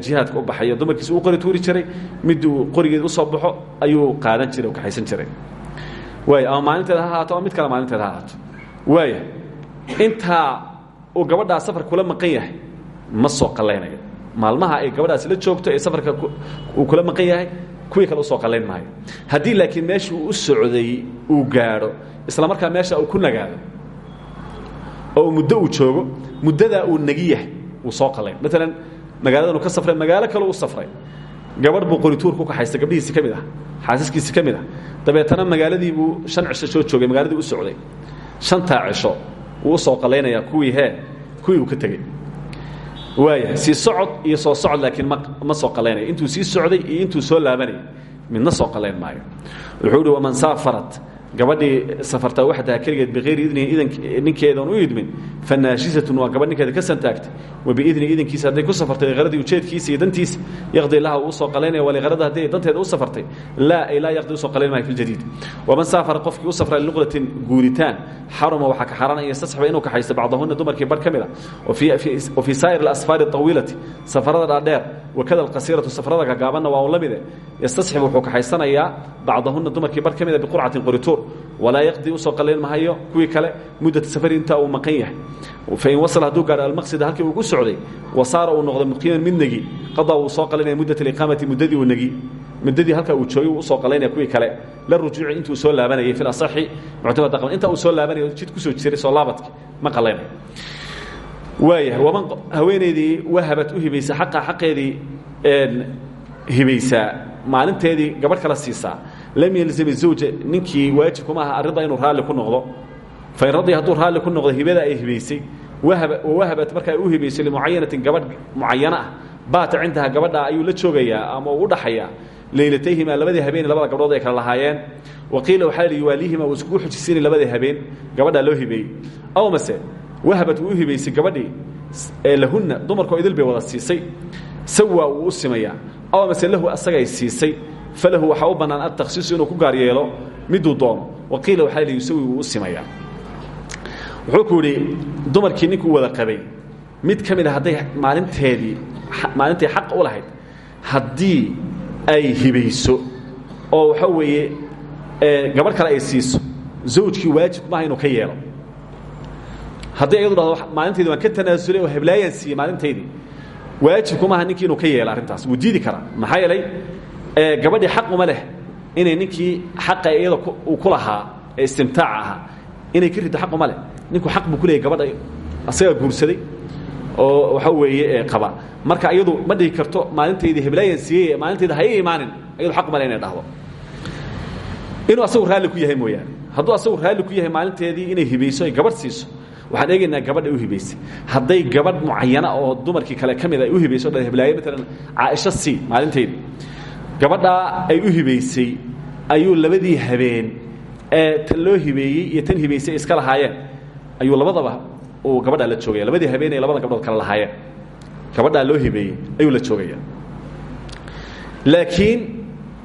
jihaadka u baxayo dumarkiisa uu qori tuuri jiray miduu qorigeed u soo baxo ayuu qaadan jiray o kaxaysan jiray. Waaya ama maalinteeda ha ahaato ama mid kale maalinteeda ha ahaato. Waaya intaa uu gabadhaa safar kula maqan yahay ma soo qalaynayo maalmaha ay gabadhaasi la joogto ee safarka uu kula maqan yahay kuwii kale u soo qalayn maayo. Haddii laakiin meeshuu u socday uu gaadho isla markaa meesha uu ku nagaado oo muddo uu joogo muddadaa uu yahay wuu soo qalayn maalan magaaladanu ka safray magaalo kaleu u safray. Gabadh buu qorituur ku kaxaystay gabdhihiisi ka mid ah xaasiskiisi ka ah. Dabeetana magaaladii buu shan cisho soo joogay magaaladii u socday. Shantaa cisho wuu u soo qalaynayaa kuwii hee kuwii uu ka tegey waaya sii socod iyo soo socod laakiin ma soo qalaynaya intuu sii socday iyo intuu soo laabanayay midna soo qalayn maayo. Wuxuu ihi waman saafarat gabadhii safartaa waxdaha keligeed bikayri idnihi ninkeedan u idmin fanaashisatun waa gabadh ka santaagtay wabiidni idankiisa hadday ku safartay haradii ujeedkiisa iyo dantiisa yaqdi laha uu u soo qalaynaya waliharada haddii danteeda u safartay. Laa ay laa yaqdi u soo qalayn maayo fi ljadiid waman saafara qofkii u safra linuqlatin guuritaan xaruma waxaa ka xaaraan an yastasxiba inuu kaxaysto bacdahunna dumarkii bar ka mid a. Wa fii saa'ir alasfaari aطawiilati safarada dhaadheer wakada alqasiiratu safarada gagaabanna waa un la mide yastasxib wuxuu kaxaysanayaa bacdahunna dumarkii bar ka mida biqurcatin qorituur walaa yaqdi u soo qalayn mahayo kuwii kale muddata safari intaa uu maqan yahay. Fain wasal hadduu gaadho almaqsida halkii uu ku socday wasaara uu noqdo muqiiman mid negi qadaa wuu soo qalaynaya muddat aliqaamati muddadii uu negi muddadii halkaa uu joogay uu u soo qalaynaya kuwii kale la rujuuci intuu soo laabanayay fi lasaxi muctamada qab inta uu soo laabanayo jid ku soo jiray soo laabadki ma qalaynayo waaya waman haweenaydii wahabat u hibaysa xaqa xaqeedii hibaysaa maalinteedii gabadh kala siisaa lam yalzam zawja ninkii waajib kuma aha arrinta inuu raalli ku noqdo fain radii hadduu raalli ku noqdo hibada ay hibaysay wahabat marka ay u hibaysay limucayanatin gabadh mucayana ah baata cindaha gabadha ayuu la joogayaa ama uu u dhaxayaa laylatayhima labadii habeen labada gabdhood ay kala lahaayeen waqiila waxaa li yuwaaliihima uu iskugu xujisiinay labadii habeen gabadhaa loo hibeeyey aw mase wahabat wuu u hibaysay gabadhii lahunna dumarkoo idil bay wada siisay sawa wuu u simayaa aw mase lahu asagay siisay falahu waxaa u bannaan adtakhsiisu inuu ku gaar yeelo miduu doono. Waqiila waxaa li yusawi wuu u simayaa. Wuxuu ku yidhi dumarkii ninkuu wada qabay mid ka mid a hadday maalinteedii maalintii xaq u lahayd haddii ay hibayso oo waxa weeye gabadh kale ay siiso zawjkii waajib maaha inuu ka yeelo. Haddii ayadu dhahdo maalinteedii waan ka tanaasulay oo heblaayaan siiyey maalintaydii waajibku maaha ninkii inuu ka yeelo arrintaas. Wuu diidi karaa. Maxaa yeelay gabadhii xaq uma leh inay ninkii xaqa iyada uu ku lahaa ee istimtaaca ahaa inay ka riddo xaq uma leh. Ninku xaq buu ku leeyay gabadha asagaa guursaday oo waxa weeye qaba. Marka iyadu ma dhihi karto maalintaydii heblaayaan siiyey maalintayda haya imaanin iyadu xaq uma leh inay dhahdo. Inuu asagu raalli ku yahay mooyaane. Hadduu asagu raalli ku yahay maalinteedii inay hibayso ay gabadh siiso waxaan eegaynaa gabadha u hibaysay hadday gabadh mucayana oo dumarkii kale ka mid ay u hibayso dha heblaaye maalan caaisho c maalinteydii gabadhaa ay u hibaysay ayuu labadii habeen ee tan loo hibeeyey iyo tan hibaysay iska lahaayeen. Ayuu labadaba uu gabadhaa la joogaya. Labadii habeen ay labada gabdhood kale lahaayeen. Gabadhaa loo hibeeyey ayuu la joogaya. Laakiin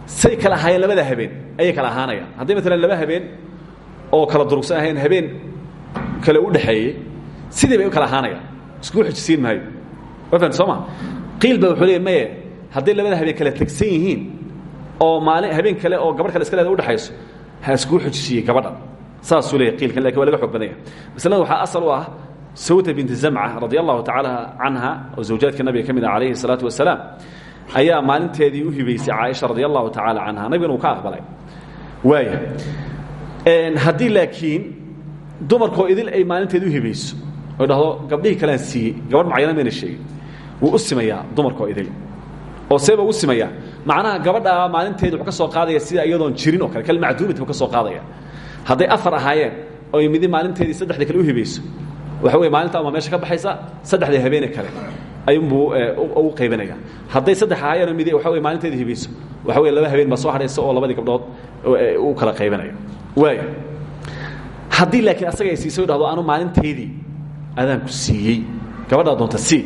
say kala ahaayeen labada habeen ayay kala ahaanayaan. Hadday maalan laba habeen oo kala durugsan ahayn habeen kale u dhexeeyey sidii bay u kala ahaanayaan. Iskuu xijisiin maayo. Waa soo ma? Qiil ba wuxuu hadday labada habeen kale tegsan yihiin oo maalin habeen kale oo gabadh kale iska leeda udhexayso ha iskuu xujisiiyey gabadhan saasuu leeyahy qiilkan laakiin waa laga xoog badanya. Maslada waxaa asal u ah sawta binti zamca radi allahu tacaala canha oo zawjaadka nabiga ka mid ah calayhi الsalaatu wasalaam ayaa maalinteedii u hibaysay caaisha radi allahu tacaala canha nabigana uu ka aqbalay. Waaya haddii laakiin dumarkoo idil ay maalinteedi u hibayso oy dhahdo gabdhihii kalean siiyey gabadh mucayana mayna sheegin wuu u simayaa dumarkoo idil oo seeba u simayaa macnaha gabadhaa maalinteedi wuxuu ka soo qaadaya sida iyadoon jirin oo kale kalmacduumid buu ka soo qaadaya. Hadday afar ahaayeen oy midi maalinteedii saddexda kale u hibayso waxa wey maalinta ama meesha ka baxaysa saddexdii habeene kale ayuunbuu u qaybanaya hadday saddex ahaayeenoo midi waxa wey maalinteedii hibayso waxa wey laba habeen baa soo hadhaysa oo labadii gabdhood u kala qaybanaya waaya haddii laakiin asaga ay siisay dhahdo anu maalintaydii adaanku siiyey gabadhaa doonta sii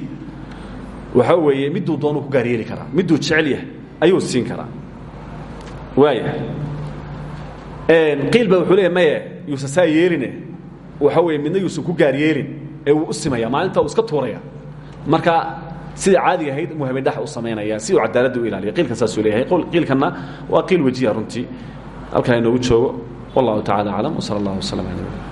waxaa weeye miduu doonuu ku gaar yeeli karaa. Miduu jecel yahay ayuu siin karaa. Waayahay qiil baa wuxuu leeya maye yuusan saa yeeline. Waxa weeye midna yuusan ku gaar yeelin. Ee wuu u simaya maalintaa uu iska tuuraya. Marka sida caadiga ahayd muu habeendhax u samaynaya si uu cadaaladda u ilaaliya qiilkan saasuu leeyahay. Qiilkanna waa qiil wajiya runtii. Halkaa inoogu joogo. Wallahu tacala aclam wsala allah waslm ala